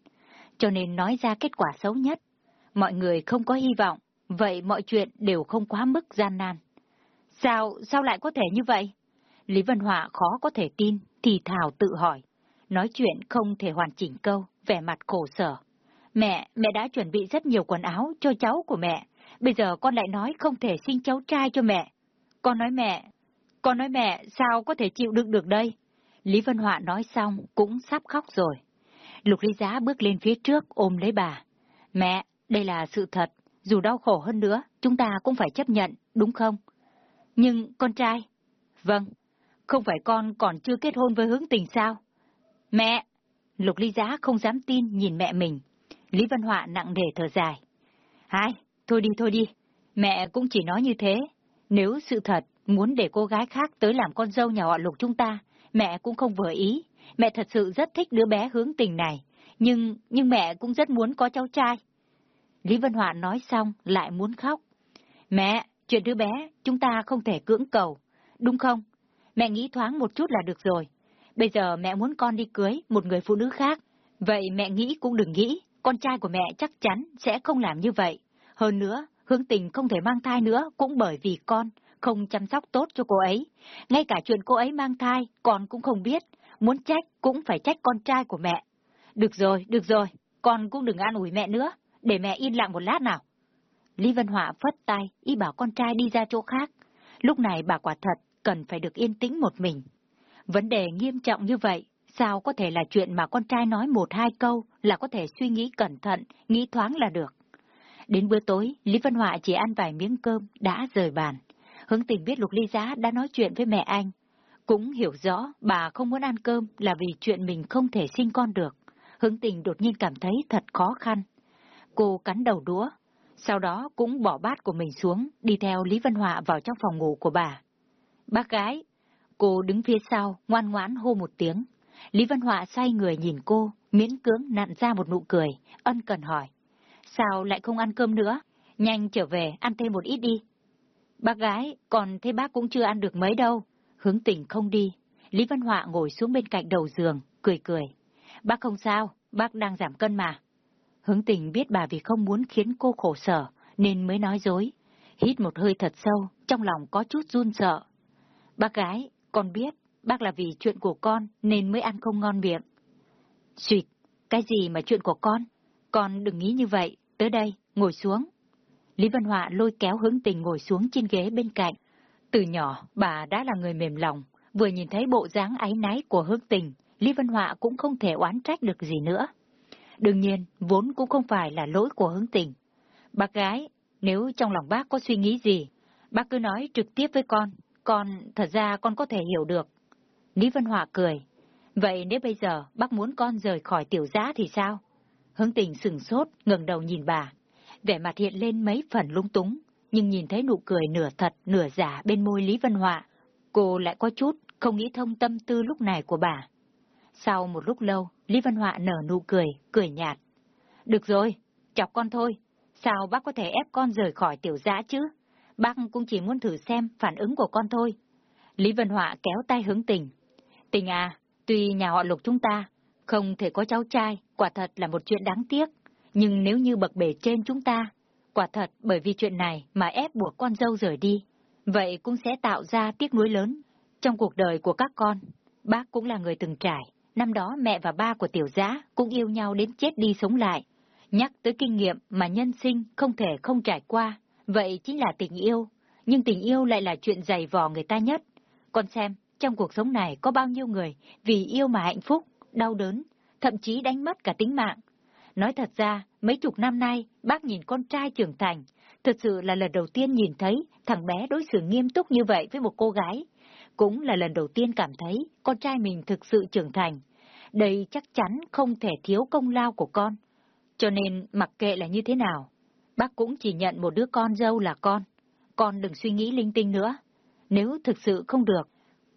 Cho nên nói ra kết quả xấu nhất. Mọi người không có hy vọng, vậy mọi chuyện đều không quá mức gian nan. Sao, sao lại có thể như vậy? Lý Vân Họa khó có thể tin, thì thào tự hỏi. Nói chuyện không thể hoàn chỉnh câu, vẻ mặt khổ sở. Mẹ, mẹ đã chuẩn bị rất nhiều quần áo cho cháu của mẹ. Bây giờ con lại nói không thể sinh cháu trai cho mẹ. Con nói mẹ, con nói mẹ, sao có thể chịu đựng được đây? Lý Vân Họa nói xong, cũng sắp khóc rồi. Lục Lý Giá bước lên phía trước, ôm lấy bà. Mẹ, đây là sự thật, dù đau khổ hơn nữa, chúng ta cũng phải chấp nhận, đúng không? Nhưng con trai... Vâng, không phải con còn chưa kết hôn với hướng tình sao? Mẹ! Lục ly giá không dám tin nhìn mẹ mình. Lý Văn Họa nặng nề thở dài. Hai, thôi đi thôi đi. Mẹ cũng chỉ nói như thế. Nếu sự thật muốn để cô gái khác tới làm con dâu nhà họ Lục chúng ta, mẹ cũng không vừa ý. Mẹ thật sự rất thích đứa bé hướng tình này, nhưng nhưng mẹ cũng rất muốn có cháu trai. Lý văn Họa nói xong lại muốn khóc. Mẹ, chuyện đứa bé chúng ta không thể cưỡng cầu, đúng không? Mẹ nghĩ thoáng một chút là được rồi. Bây giờ mẹ muốn con đi cưới một người phụ nữ khác. Vậy mẹ nghĩ cũng đừng nghĩ, con trai của mẹ chắc chắn sẽ không làm như vậy. Hơn nữa, hướng tình không thể mang thai nữa cũng bởi vì con không chăm sóc tốt cho cô ấy. Ngay cả chuyện cô ấy mang thai, con cũng không biết. Muốn trách cũng phải trách con trai của mẹ. Được rồi, được rồi, con cũng đừng an ủi mẹ nữa, để mẹ yên lặng một lát nào. Lý Vân Họa phất tay, y bảo con trai đi ra chỗ khác. Lúc này bà quả thật cần phải được yên tĩnh một mình. Vấn đề nghiêm trọng như vậy, sao có thể là chuyện mà con trai nói một hai câu là có thể suy nghĩ cẩn thận, nghĩ thoáng là được. Đến bữa tối, Lý Vân Họa chỉ ăn vài miếng cơm, đã rời bàn. Hướng tình biết Lục Ly Giá đã nói chuyện với mẹ anh. Cũng hiểu rõ bà không muốn ăn cơm là vì chuyện mình không thể sinh con được. Hướng tình đột nhiên cảm thấy thật khó khăn. Cô cắn đầu đũa, sau đó cũng bỏ bát của mình xuống, đi theo Lý Văn Họa vào trong phòng ngủ của bà. Bác gái, cô đứng phía sau, ngoan ngoãn hô một tiếng. Lý Văn Họa xoay người nhìn cô, miễn cưỡng nặn ra một nụ cười, ân cần hỏi. Sao lại không ăn cơm nữa? Nhanh trở về, ăn thêm một ít đi. Bác gái, còn thế bác cũng chưa ăn được mấy đâu. Hướng tình không đi. Lý Văn Họa ngồi xuống bên cạnh đầu giường, cười cười. Bác không sao, bác đang giảm cân mà. Hướng tình biết bà vì không muốn khiến cô khổ sở, nên mới nói dối. Hít một hơi thật sâu, trong lòng có chút run sợ. Bác gái, con biết, bác là vì chuyện của con nên mới ăn không ngon miệng. Xuyệt, cái gì mà chuyện của con? Con đừng nghĩ như vậy, tới đây, ngồi xuống. Lý Văn Họa lôi kéo hướng tình ngồi xuống trên ghế bên cạnh. Từ nhỏ, bà đã là người mềm lòng, vừa nhìn thấy bộ dáng áy náy của hướng tình, Lý Văn Họa cũng không thể oán trách được gì nữa. Đương nhiên, vốn cũng không phải là lỗi của hướng tình. Bác gái, nếu trong lòng bác có suy nghĩ gì, bác cứ nói trực tiếp với con, con, thật ra con có thể hiểu được. Lý Văn Họa cười. Vậy nếu bây giờ bác muốn con rời khỏi tiểu giá thì sao? Hướng tình sừng sốt, ngẩng đầu nhìn bà vẻ mặt hiện lên mấy phần lung túng, nhưng nhìn thấy nụ cười nửa thật nửa giả bên môi Lý Vân Họa, cô lại có chút không nghĩ thông tâm tư lúc này của bà. Sau một lúc lâu, Lý Văn Họa nở nụ cười, cười nhạt. Được rồi, chọc con thôi, sao bác có thể ép con rời khỏi tiểu giã chứ? Bác cũng chỉ muốn thử xem phản ứng của con thôi. Lý Văn Họa kéo tay hướng tình. Tình à, tuy nhà họ lục chúng ta không thể có cháu trai, quả thật là một chuyện đáng tiếc. Nhưng nếu như bậc bể trên chúng ta, quả thật bởi vì chuyện này mà ép buộc con dâu rời đi, vậy cũng sẽ tạo ra tiếc nuối lớn trong cuộc đời của các con. Bác cũng là người từng trải, năm đó mẹ và ba của tiểu giã cũng yêu nhau đến chết đi sống lại. Nhắc tới kinh nghiệm mà nhân sinh không thể không trải qua, vậy chính là tình yêu. Nhưng tình yêu lại là chuyện dày vò người ta nhất. Con xem, trong cuộc sống này có bao nhiêu người vì yêu mà hạnh phúc, đau đớn, thậm chí đánh mất cả tính mạng, Nói thật ra, mấy chục năm nay, bác nhìn con trai trưởng thành, thật sự là lần đầu tiên nhìn thấy thằng bé đối xử nghiêm túc như vậy với một cô gái. Cũng là lần đầu tiên cảm thấy con trai mình thực sự trưởng thành. Đây chắc chắn không thể thiếu công lao của con. Cho nên, mặc kệ là như thế nào, bác cũng chỉ nhận một đứa con dâu là con. Con đừng suy nghĩ linh tinh nữa. Nếu thực sự không được,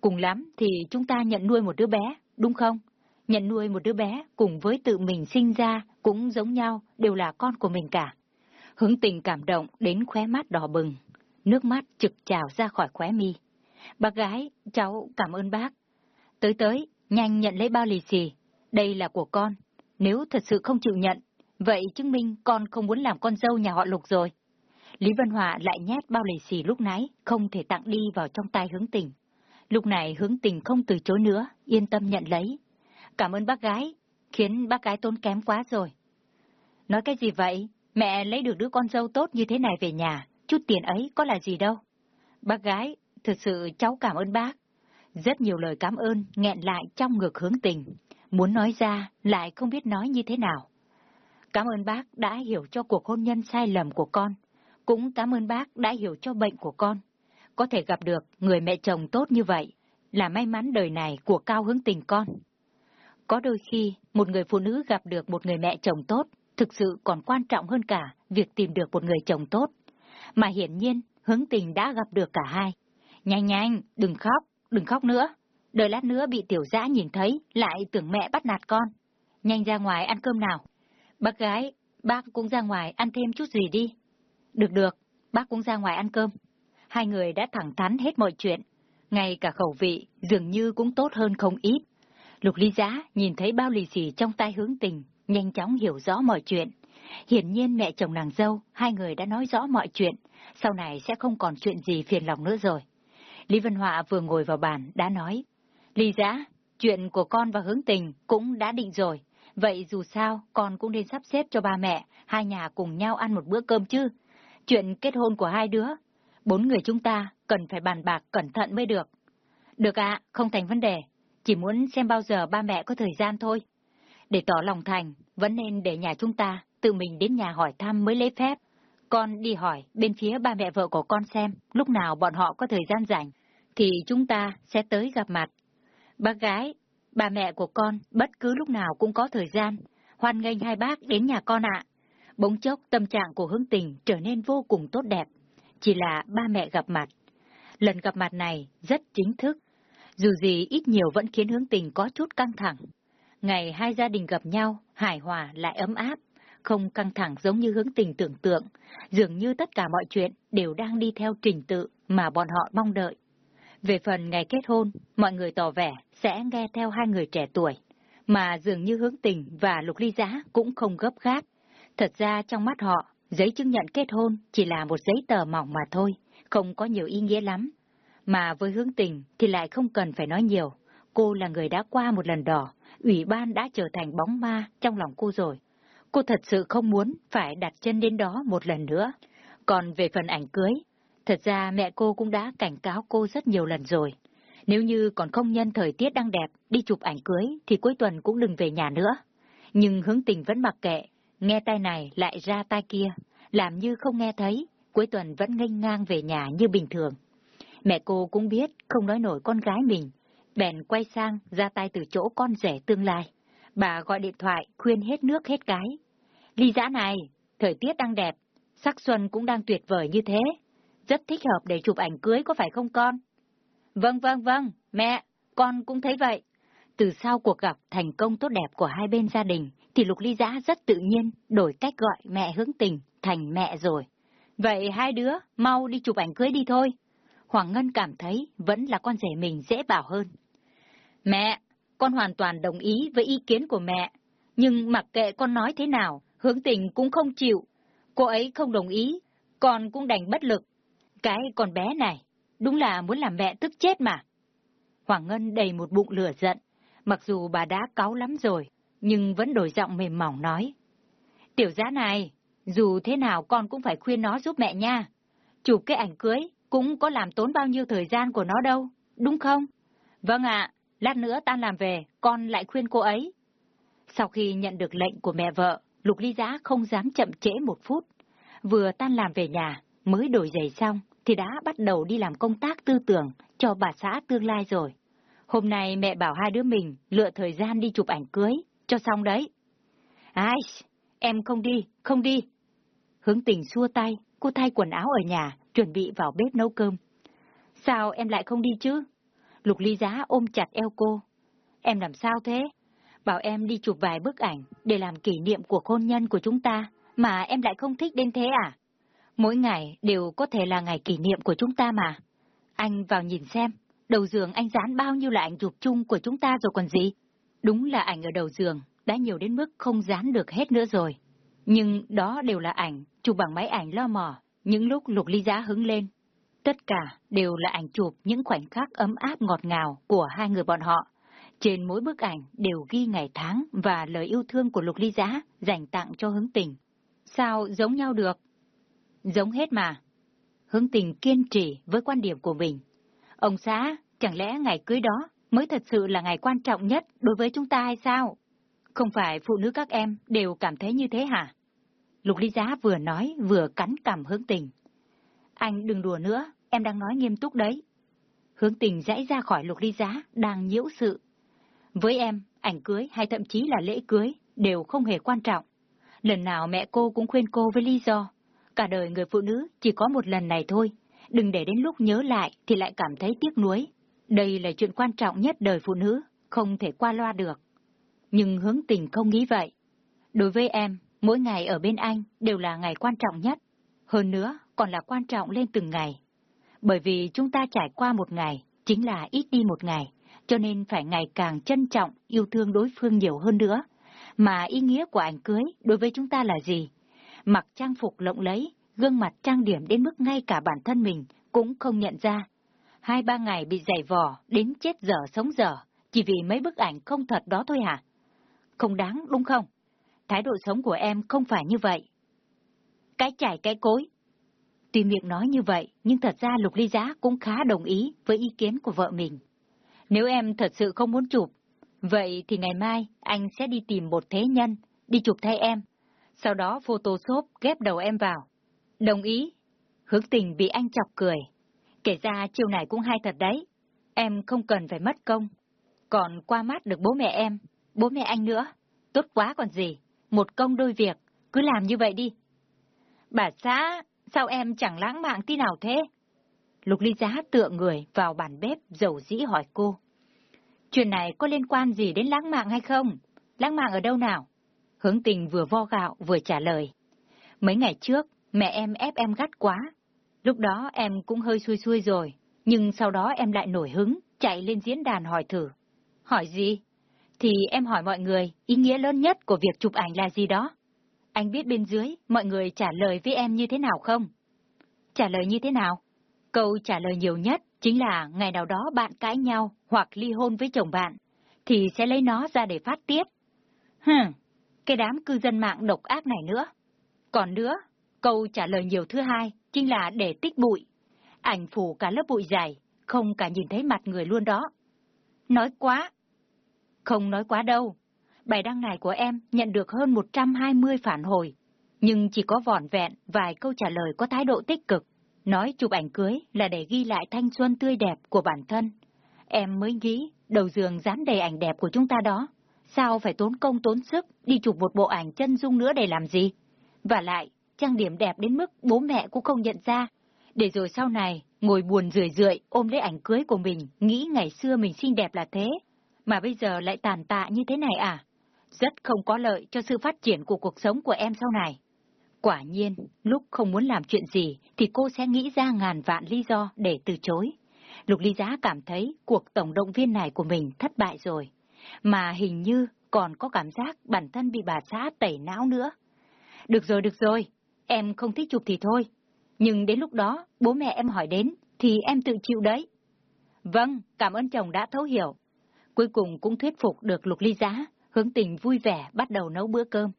cùng lắm thì chúng ta nhận nuôi một đứa bé, đúng không? Nhận nuôi một đứa bé cùng với tự mình sinh ra cũng giống nhau, đều là con của mình cả. Hướng tình cảm động đến khóe mắt đỏ bừng, nước mắt trực trào ra khỏi khóe mi. Bác gái, cháu cảm ơn bác. Tới tới, nhanh nhận lấy bao lì xì, đây là của con. Nếu thật sự không chịu nhận, vậy chứng minh con không muốn làm con dâu nhà họ Lục rồi. Lý Văn Hòa lại nhét bao lì xì lúc nãy, không thể tặng đi vào trong tay hướng tình. Lúc này hướng tình không từ chối nữa, yên tâm nhận lấy. Cảm ơn bác gái, khiến bác gái tốn kém quá rồi. Nói cái gì vậy? Mẹ lấy được đứa con dâu tốt như thế này về nhà, chút tiền ấy có là gì đâu. Bác gái, thật sự cháu cảm ơn bác. Rất nhiều lời cảm ơn nghẹn lại trong ngực hướng tình, muốn nói ra lại không biết nói như thế nào. Cảm ơn bác đã hiểu cho cuộc hôn nhân sai lầm của con, cũng cảm ơn bác đã hiểu cho bệnh của con. Có thể gặp được người mẹ chồng tốt như vậy, là may mắn đời này của cao hướng tình con. Có đôi khi, một người phụ nữ gặp được một người mẹ chồng tốt, thực sự còn quan trọng hơn cả việc tìm được một người chồng tốt. Mà hiển nhiên, hướng tình đã gặp được cả hai. Nhanh nhanh, đừng khóc, đừng khóc nữa. đợi lát nữa bị tiểu dã nhìn thấy, lại tưởng mẹ bắt nạt con. Nhanh ra ngoài ăn cơm nào. Bác gái, bác cũng ra ngoài ăn thêm chút gì đi. Được được, bác cũng ra ngoài ăn cơm. Hai người đã thẳng thắn hết mọi chuyện. Ngay cả khẩu vị dường như cũng tốt hơn không ít. Lục ly giá nhìn thấy bao lì xì trong tay hướng tình, nhanh chóng hiểu rõ mọi chuyện. Hiển nhiên mẹ chồng nàng dâu, hai người đã nói rõ mọi chuyện, sau này sẽ không còn chuyện gì phiền lòng nữa rồi. Lý Văn Họa vừa ngồi vào bàn, đã nói, Lý giã, chuyện của con và hướng tình cũng đã định rồi, vậy dù sao con cũng nên sắp xếp cho ba mẹ, hai nhà cùng nhau ăn một bữa cơm chứ. Chuyện kết hôn của hai đứa, bốn người chúng ta cần phải bàn bạc cẩn thận mới được. Được ạ, không thành vấn đề, chỉ muốn xem bao giờ ba mẹ có thời gian thôi. Để tỏ lòng thành, vẫn nên để nhà chúng ta tự mình đến nhà hỏi thăm mới lấy phép. Con đi hỏi bên phía ba mẹ vợ của con xem lúc nào bọn họ có thời gian rảnh, thì chúng ta sẽ tới gặp mặt. Bác gái, bà mẹ của con bất cứ lúc nào cũng có thời gian, hoan nghênh hai bác đến nhà con ạ. Bỗng chốc tâm trạng của hướng tình trở nên vô cùng tốt đẹp, chỉ là ba mẹ gặp mặt. Lần gặp mặt này rất chính thức, dù gì ít nhiều vẫn khiến hướng tình có chút căng thẳng. Ngày hai gia đình gặp nhau, hài hòa lại ấm áp, không căng thẳng giống như hướng tình tưởng tượng, dường như tất cả mọi chuyện đều đang đi theo trình tự mà bọn họ mong đợi. Về phần ngày kết hôn, mọi người tỏ vẻ sẽ nghe theo hai người trẻ tuổi, mà dường như hướng tình và lục ly giá cũng không gấp gáp. Thật ra trong mắt họ, giấy chứng nhận kết hôn chỉ là một giấy tờ mỏng mà thôi, không có nhiều ý nghĩa lắm. Mà với hướng tình thì lại không cần phải nói nhiều, cô là người đã qua một lần đỏ, ủy ban đã trở thành bóng ma trong lòng cô rồi. Cô thật sự không muốn phải đặt chân đến đó một lần nữa. Còn về phần ảnh cưới, thật ra mẹ cô cũng đã cảnh cáo cô rất nhiều lần rồi. Nếu như còn không nhân thời tiết đang đẹp đi chụp ảnh cưới thì cuối tuần cũng đừng về nhà nữa. Nhưng hướng tình vẫn mặc kệ, nghe tai này lại ra tai kia, làm như không nghe thấy, cuối tuần vẫn nghênh ngang về nhà như bình thường. Mẹ cô cũng biết không nói nổi con gái mình, bèn quay sang ra tay từ chỗ con rể tương lai. Bà gọi điện thoại khuyên hết nước hết cái. Ly giã này, thời tiết đang đẹp, sắc xuân cũng đang tuyệt vời như thế. Rất thích hợp để chụp ảnh cưới có phải không con? Vâng vâng vâng, mẹ, con cũng thấy vậy. Từ sau cuộc gặp thành công tốt đẹp của hai bên gia đình, thì Lục Ly Giã rất tự nhiên đổi cách gọi mẹ hướng tình thành mẹ rồi. Vậy hai đứa, mau đi chụp ảnh cưới đi thôi. Hoàng Ngân cảm thấy vẫn là con rể mình dễ bảo hơn. Mẹ, con hoàn toàn đồng ý với ý kiến của mẹ, nhưng mặc kệ con nói thế nào, hướng tình cũng không chịu. Cô ấy không đồng ý, con cũng đành bất lực. Cái con bé này, đúng là muốn làm mẹ tức chết mà. Hoàng Ngân đầy một bụng lửa giận, mặc dù bà đã cáu lắm rồi, nhưng vẫn đổi giọng mềm mỏng nói. Tiểu giá này, dù thế nào con cũng phải khuyên nó giúp mẹ nha. Chụp cái ảnh cưới cũng có làm tốn bao nhiêu thời gian của nó đâu, đúng không? Vâng ạ, lát nữa tan làm về, con lại khuyên cô ấy. Sau khi nhận được lệnh của mẹ vợ, Lục Ly Giá không dám chậm trễ một phút. Vừa tan làm về nhà, mới đổi giày xong, thì đã bắt đầu đi làm công tác tư tưởng cho bà xã tương lai rồi. Hôm nay mẹ bảo hai đứa mình lựa thời gian đi chụp ảnh cưới, cho xong đấy. Ai, em không đi, không đi. Hướng tình xua tay, cô thay quần áo ở nhà, chuẩn bị vào bếp nấu cơm. Sao em lại không đi chứ? Lục ly giá ôm chặt eo cô. Em làm sao thế? Bảo em đi chụp vài bức ảnh để làm kỷ niệm của hôn nhân của chúng ta, mà em lại không thích đến thế à? Mỗi ngày đều có thể là ngày kỷ niệm của chúng ta mà. Anh vào nhìn xem, đầu giường anh dán bao nhiêu là ảnh chụp chung của chúng ta rồi còn gì? Đúng là ảnh ở đầu giường, đã nhiều đến mức không dán được hết nữa rồi. Nhưng đó đều là ảnh, chụp bằng máy ảnh lo mò, những lúc lục ly giá hứng lên. Tất cả đều là ảnh chụp những khoảnh khắc ấm áp ngọt ngào của hai người bọn họ. Trên mỗi bức ảnh đều ghi ngày tháng và lời yêu thương của lục ly giá dành tặng cho hướng tình. Sao giống nhau được? Giống hết mà. Hướng tình kiên trì với quan điểm của mình. Ông xã, chẳng lẽ ngày cưới đó mới thật sự là ngày quan trọng nhất đối với chúng ta hay sao? Không phải phụ nữ các em đều cảm thấy như thế hả? Lục ly giá vừa nói vừa cắn cằm hướng tình. Anh đừng đùa nữa, em đang nói nghiêm túc đấy. Hướng tình dãy ra khỏi lục ly giá, đang nhiễu sự. Với em, ảnh cưới hay thậm chí là lễ cưới đều không hề quan trọng. Lần nào mẹ cô cũng khuyên cô với lý do. Cả đời người phụ nữ chỉ có một lần này thôi. Đừng để đến lúc nhớ lại thì lại cảm thấy tiếc nuối. Đây là chuyện quan trọng nhất đời phụ nữ, không thể qua loa được. Nhưng hướng tình không nghĩ vậy. Đối với em, mỗi ngày ở bên anh đều là ngày quan trọng nhất. Hơn nữa, còn là quan trọng lên từng ngày. Bởi vì chúng ta trải qua một ngày, chính là ít đi một ngày, cho nên phải ngày càng trân trọng, yêu thương đối phương nhiều hơn nữa. Mà ý nghĩa của ảnh cưới đối với chúng ta là gì? Mặc trang phục lộng lẫy, gương mặt trang điểm đến mức ngay cả bản thân mình cũng không nhận ra. Hai ba ngày bị giày vò, đến chết dở sống dở, chỉ vì mấy bức ảnh không thật đó thôi hả? Không đáng đúng không? Thái độ sống của em không phải như vậy. Cái chải cái cối. Tuy miệng nói như vậy, nhưng thật ra Lục Ly Giá cũng khá đồng ý với ý kiến của vợ mình. Nếu em thật sự không muốn chụp, vậy thì ngày mai anh sẽ đi tìm một thế nhân, đi chụp thay em. Sau đó photoshop ghép đầu em vào. Đồng ý. Hướng tình bị anh chọc cười. Kể ra chiều này cũng hay thật đấy. Em không cần phải mất công. Còn qua mắt được bố mẹ em, bố mẹ anh nữa. Tốt quá còn gì. Một công đôi việc, cứ làm như vậy đi. Bà xã, sao em chẳng lãng mạn tí nào thế? Lục ly giá tựa người vào bàn bếp dầu dĩ hỏi cô. Chuyện này có liên quan gì đến lãng mạn hay không? Lãng mạn ở đâu nào? Hướng tình vừa vo gạo vừa trả lời. Mấy ngày trước, mẹ em ép em gắt quá. Lúc đó em cũng hơi xui xui rồi, nhưng sau đó em lại nổi hứng, chạy lên diễn đàn hỏi thử. Hỏi gì? Thì em hỏi mọi người, ý nghĩa lớn nhất của việc chụp ảnh là gì đó? Anh biết bên dưới, mọi người trả lời với em như thế nào không? Trả lời như thế nào? Câu trả lời nhiều nhất chính là ngày nào đó bạn cãi nhau hoặc ly hôn với chồng bạn, thì sẽ lấy nó ra để phát tiết. Hừm, cái đám cư dân mạng độc ác này nữa. Còn nữa, câu trả lời nhiều thứ hai chính là để tích bụi. Ảnh phủ cả lớp bụi dày, không cả nhìn thấy mặt người luôn đó. Nói quá. Không nói quá đâu. Bài đăng này của em nhận được hơn 120 phản hồi, nhưng chỉ có vỏn vẹn vài câu trả lời có thái độ tích cực. Nói chụp ảnh cưới là để ghi lại thanh xuân tươi đẹp của bản thân. Em mới nghĩ đầu giường dán đầy ảnh đẹp của chúng ta đó. Sao phải tốn công tốn sức đi chụp một bộ ảnh chân dung nữa để làm gì? Và lại, trang điểm đẹp đến mức bố mẹ cũng không nhận ra. Để rồi sau này, ngồi buồn rười rượi ôm lấy ảnh cưới của mình, nghĩ ngày xưa mình xinh đẹp là thế. Mà bây giờ lại tàn tạ như thế này à? Rất không có lợi cho sự phát triển của cuộc sống của em sau này. Quả nhiên, lúc không muốn làm chuyện gì thì cô sẽ nghĩ ra ngàn vạn lý do để từ chối. Lục Ly Giá cảm thấy cuộc tổng động viên này của mình thất bại rồi, mà hình như còn có cảm giác bản thân bị bà xã tẩy não nữa. Được rồi, được rồi, em không thích chụp thì thôi, nhưng đến lúc đó bố mẹ em hỏi đến thì em tự chịu đấy. Vâng, cảm ơn chồng đã thấu hiểu. Cuối cùng cũng thuyết phục được Lục Ly Giá, hướng tình vui vẻ bắt đầu nấu bữa cơm.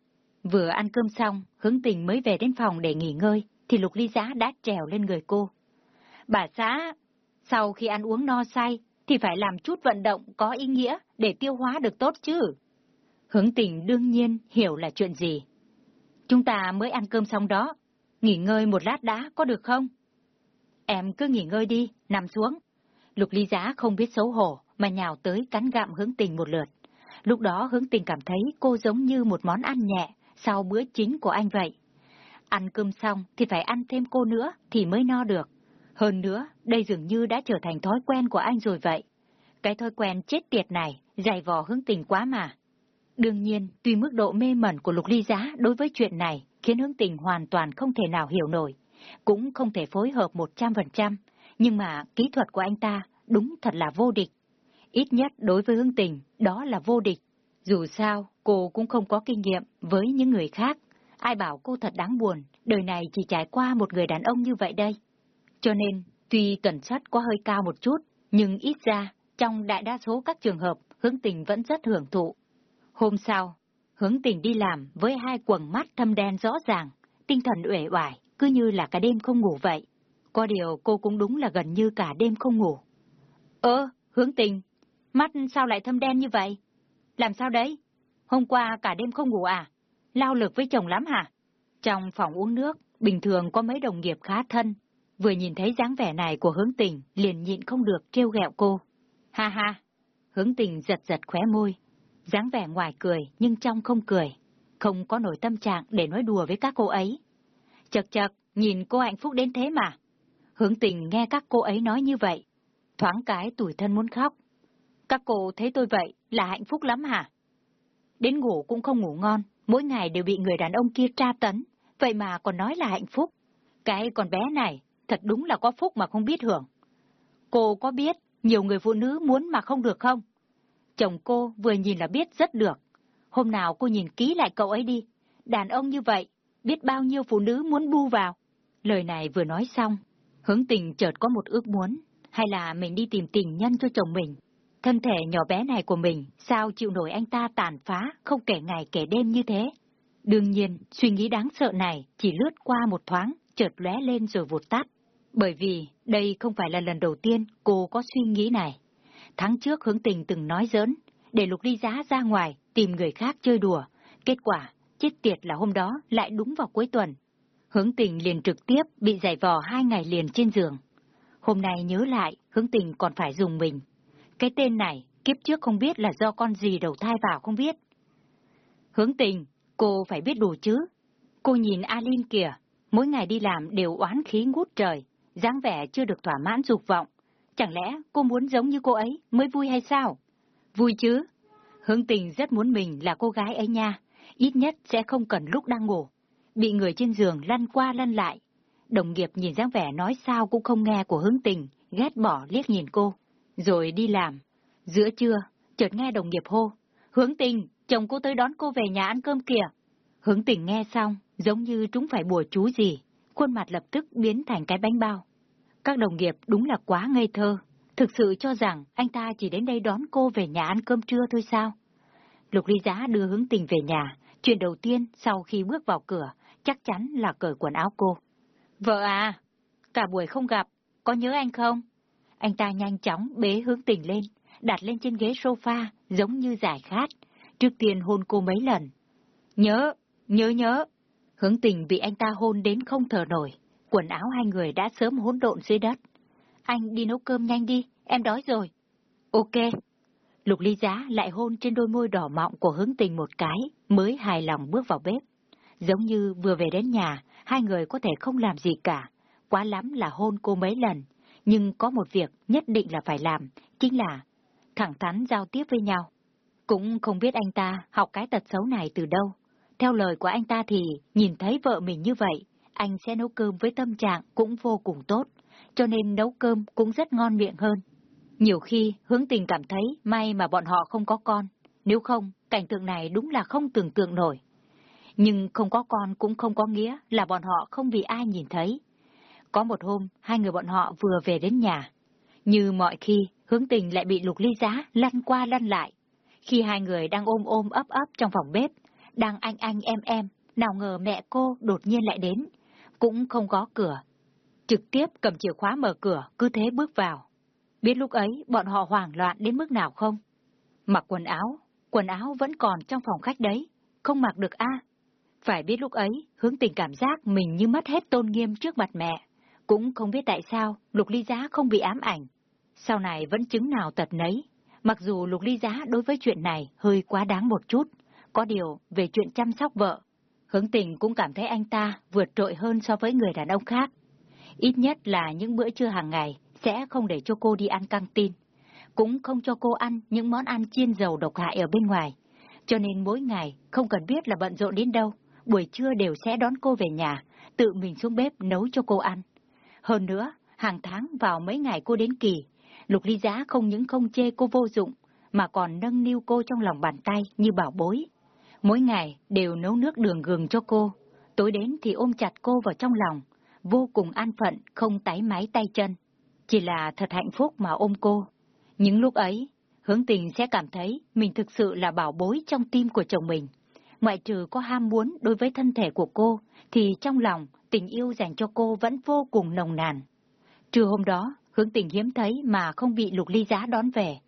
Vừa ăn cơm xong, hướng tình mới về đến phòng để nghỉ ngơi, thì Lục Ly Giá đã trèo lên người cô. Bà xã, sau khi ăn uống no say, thì phải làm chút vận động có ý nghĩa để tiêu hóa được tốt chứ. Hướng tình đương nhiên hiểu là chuyện gì. Chúng ta mới ăn cơm xong đó, nghỉ ngơi một lát đã có được không? Em cứ nghỉ ngơi đi, nằm xuống. Lục ly giá không biết xấu hổ mà nhào tới cắn gạm hướng tình một lượt. Lúc đó hướng tình cảm thấy cô giống như một món ăn nhẹ sau bữa chính của anh vậy. Ăn cơm xong thì phải ăn thêm cô nữa thì mới no được. Hơn nữa, đây dường như đã trở thành thói quen của anh rồi vậy. Cái thói quen chết tiệt này, dày vò hướng tình quá mà. Đương nhiên, tuy mức độ mê mẩn của Lục Ly Giá đối với chuyện này khiến hướng tình hoàn toàn không thể nào hiểu nổi, cũng không thể phối hợp một trăm phần trăm, nhưng mà kỹ thuật của anh ta đúng thật là vô địch. Ít nhất đối với hướng tình, đó là vô địch. Dù sao, cô cũng không có kinh nghiệm với những người khác. Ai bảo cô thật đáng buồn, đời này chỉ trải qua một người đàn ông như vậy đây. Cho nên, tuy tần suất có hơi cao một chút, nhưng ít ra, trong đại đa số các trường hợp, hướng tình vẫn rất hưởng thụ. Hôm sau, hướng tình đi làm với hai quần mắt thâm đen rõ ràng, tinh thần uể oải, cứ như là cả đêm không ngủ vậy. Có điều cô cũng đúng là gần như cả đêm không ngủ. Ơ, hướng tình, mắt sao lại thâm đen như vậy? Làm sao đấy? Hôm qua cả đêm không ngủ à? Lao lực với chồng lắm hả? Trong phòng uống nước, bình thường có mấy đồng nghiệp khá thân. Vừa nhìn thấy dáng vẻ này của hướng tình, liền nhịn không được trêu ghẹo cô. Ha ha! Hướng tình giật giật khóe môi. dáng vẻ ngoài cười nhưng trong không cười. Không có nổi tâm trạng để nói đùa với các cô ấy. Chật chật, nhìn cô hạnh phúc đến thế mà. Hướng tình nghe các cô ấy nói như vậy. thoáng cái tủi thân muốn khóc. Các cô thấy tôi vậy là hạnh phúc lắm hả? Đến ngủ cũng không ngủ ngon, mỗi ngày đều bị người đàn ông kia tra tấn, vậy mà còn nói là hạnh phúc. Cái con bé này, thật đúng là có phúc mà không biết hưởng. Cô có biết nhiều người phụ nữ muốn mà không được không? Chồng cô vừa nhìn là biết rất được. Hôm nào cô nhìn kỹ lại cậu ấy đi. Đàn ông như vậy, biết bao nhiêu phụ nữ muốn bu vào. Lời này vừa nói xong, hướng tình chợt có một ước muốn, hay là mình đi tìm tình nhân cho chồng mình. Thân thể nhỏ bé này của mình, sao chịu nổi anh ta tàn phá, không kể ngày kể đêm như thế? Đương nhiên, suy nghĩ đáng sợ này chỉ lướt qua một thoáng, chợt lóe lên rồi vụt tắt. Bởi vì đây không phải là lần đầu tiên cô có suy nghĩ này. Tháng trước hướng tình từng nói giỡn, để lục ly giá ra ngoài tìm người khác chơi đùa. Kết quả, chết tiệt là hôm đó lại đúng vào cuối tuần. Hướng tình liền trực tiếp bị giải vò hai ngày liền trên giường. Hôm nay nhớ lại, hướng tình còn phải dùng mình. Cái tên này, kiếp trước không biết là do con gì đầu thai vào không biết. Hướng tình, cô phải biết đủ chứ. Cô nhìn Alin kìa, mỗi ngày đi làm đều oán khí ngút trời, dáng vẻ chưa được thỏa mãn dục vọng. Chẳng lẽ cô muốn giống như cô ấy mới vui hay sao? Vui chứ. Hướng tình rất muốn mình là cô gái ấy nha, ít nhất sẽ không cần lúc đang ngủ. Bị người trên giường lăn qua lăn lại. Đồng nghiệp nhìn dáng vẻ nói sao cũng không nghe của hướng tình, ghét bỏ liếc nhìn cô. Rồi đi làm. Giữa trưa, chợt nghe đồng nghiệp hô. Hướng tình, chồng cô tới đón cô về nhà ăn cơm kìa. Hướng tình nghe xong, giống như chúng phải bùa chú gì, khuôn mặt lập tức biến thành cái bánh bao. Các đồng nghiệp đúng là quá ngây thơ, thực sự cho rằng anh ta chỉ đến đây đón cô về nhà ăn cơm trưa thôi sao? Lục ly giá đưa hướng tình về nhà, chuyện đầu tiên sau khi bước vào cửa, chắc chắn là cởi quần áo cô. Vợ à, cả buổi không gặp, có nhớ anh không? Anh ta nhanh chóng bế hướng tình lên, đặt lên trên ghế sofa, giống như giải khát. Trước tiên hôn cô mấy lần. Nhớ, nhớ nhớ. Hướng tình bị anh ta hôn đến không thở nổi. Quần áo hai người đã sớm hỗn độn dưới đất. Anh đi nấu cơm nhanh đi, em đói rồi. Ok. Lục ly giá lại hôn trên đôi môi đỏ mọng của hướng tình một cái, mới hài lòng bước vào bếp. Giống như vừa về đến nhà, hai người có thể không làm gì cả. Quá lắm là hôn cô mấy lần, nhưng có một việc nhất định là phải làm, chính là thẳng thắn giao tiếp với nhau. Cũng không biết anh ta học cái tật xấu này từ đâu. Theo lời của anh ta thì, nhìn thấy vợ mình như vậy, anh sẽ nấu cơm với tâm trạng cũng vô cùng tốt, cho nên nấu cơm cũng rất ngon miệng hơn. Nhiều khi, hướng tình cảm thấy may mà bọn họ không có con, nếu không, cảnh tượng này đúng là không tưởng tượng nổi. Nhưng không có con cũng không có nghĩa là bọn họ không bị ai nhìn thấy. Có một hôm, hai người bọn họ vừa về đến nhà. Như mọi khi, hướng tình lại bị lục ly giá lăn qua lăn lại. Khi hai người đang ôm ôm ấp ấp trong phòng bếp, đang anh anh em em, nào ngờ mẹ cô đột nhiên lại đến, cũng không có cửa. Trực tiếp cầm chìa khóa mở cửa, cứ thế bước vào. Biết lúc ấy bọn họ hoảng loạn đến mức nào không? Mặc quần áo, quần áo vẫn còn trong phòng khách đấy, không mặc được a. Phải biết lúc ấy, hướng tình cảm giác mình như mất hết tôn nghiêm trước mặt mẹ. Cũng không biết tại sao Lục Ly Giá không bị ám ảnh. Sau này vẫn chứng nào tật nấy. Mặc dù Lục Ly Giá đối với chuyện này hơi quá đáng một chút. Có điều, về chuyện chăm sóc vợ, hướng tình cũng cảm thấy anh ta vượt trội hơn so với người đàn ông khác. Ít nhất là những bữa trưa hàng ngày sẽ không để cho cô đi ăn căng tin. Cũng không cho cô ăn những món ăn chiên dầu độc hại ở bên ngoài. Cho nên mỗi ngày, không cần biết là bận rộn đến đâu, buổi trưa đều sẽ đón cô về nhà, tự mình xuống bếp nấu cho cô ăn. Hơn nữa, hàng tháng vào mấy ngày cô đến kỳ, Lục Ly Giá không những không chê cô vô dụng, mà còn nâng niu cô trong lòng bàn tay như bảo bối. Mỗi ngày đều nấu nước đường gừng cho cô, tối đến thì ôm chặt cô vào trong lòng, vô cùng an phận, không tái máy tay chân. Chỉ là thật hạnh phúc mà ôm cô. Những lúc ấy, hướng tình sẽ cảm thấy mình thực sự là bảo bối trong tim của chồng mình. Ngoại trừ có ham muốn đối với thân thể của cô, thì trong lòng tình yêu dành cho cô vẫn vô cùng nồng nàn. Trưa hôm đó, hướng tình hiếm thấy mà không bị lục ly giá đón về.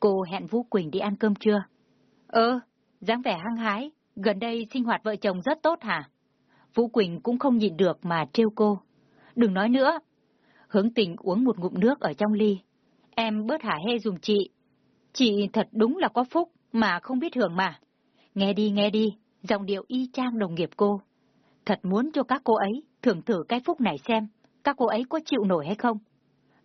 Cô hẹn Vũ Quỳnh đi ăn cơm trưa. Ơ, dáng vẻ hăng hái, gần đây sinh hoạt vợ chồng rất tốt hả? Vũ Quỳnh cũng không nhịn được mà trêu cô. Đừng nói nữa. Hướng tình uống một ngụm nước ở trong ly. Em bớt hả hê dùm chị. Chị thật đúng là có phúc mà không biết hưởng mà. Nghe đi nghe đi, giọng điệu y chang đồng nghiệp cô. Thật muốn cho các cô ấy thưởng thử cái phúc này xem, các cô ấy có chịu nổi hay không.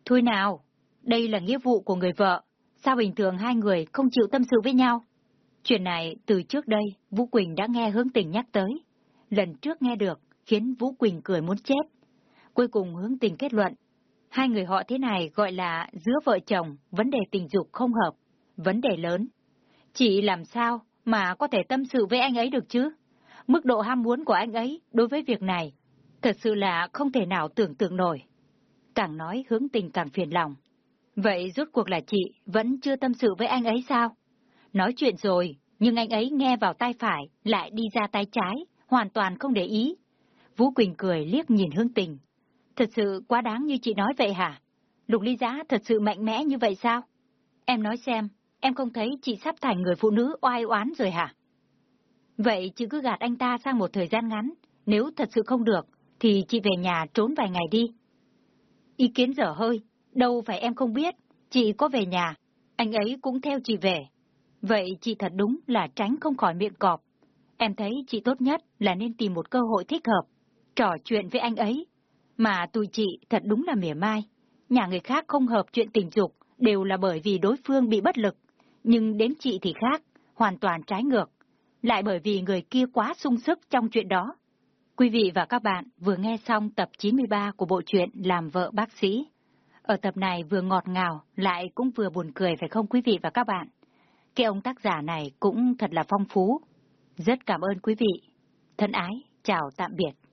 Thôi nào, đây là nghĩa vụ của người vợ. Sao bình thường hai người không chịu tâm sự với nhau? Chuyện này từ trước đây Vũ Quỳnh đã nghe hướng tình nhắc tới. Lần trước nghe được khiến Vũ Quỳnh cười muốn chết. Cuối cùng hướng tình kết luận. Hai người họ thế này gọi là giữa vợ chồng, vấn đề tình dục không hợp, vấn đề lớn. Chị làm sao mà có thể tâm sự với anh ấy được chứ? Mức độ ham muốn của anh ấy đối với việc này thật sự là không thể nào tưởng tượng nổi. Càng nói hướng tình càng phiền lòng. Vậy rốt cuộc là chị vẫn chưa tâm sự với anh ấy sao? Nói chuyện rồi, nhưng anh ấy nghe vào tay phải, lại đi ra tay trái, hoàn toàn không để ý. Vũ Quỳnh cười liếc nhìn hướng tình. Thật sự quá đáng như chị nói vậy hả? Lục ly giá thật sự mạnh mẽ như vậy sao? Em nói xem, em không thấy chị sắp thành người phụ nữ oai oán rồi hả? Vậy chị cứ gạt anh ta sang một thời gian ngắn, nếu thật sự không được, thì chị về nhà trốn vài ngày đi. Ý kiến dở hơi, đâu phải em không biết, chị có về nhà, anh ấy cũng theo chị về. Vậy chị thật đúng là tránh không khỏi miệng cọp. Em thấy chị tốt nhất là nên tìm một cơ hội thích hợp, trò chuyện với anh ấy. Mà tụi chị thật đúng là mỉa mai. Nhà người khác không hợp chuyện tình dục đều là bởi vì đối phương bị bất lực. Nhưng đến chị thì khác, hoàn toàn trái ngược. Lại bởi vì người kia quá sung sức trong chuyện đó. Quý vị và các bạn vừa nghe xong tập 93 của bộ truyện Làm vợ bác sĩ. Ở tập này vừa ngọt ngào, lại cũng vừa buồn cười phải không quý vị và các bạn? Cái ông tác giả này cũng thật là phong phú. Rất cảm ơn quý vị. Thân ái, chào tạm biệt.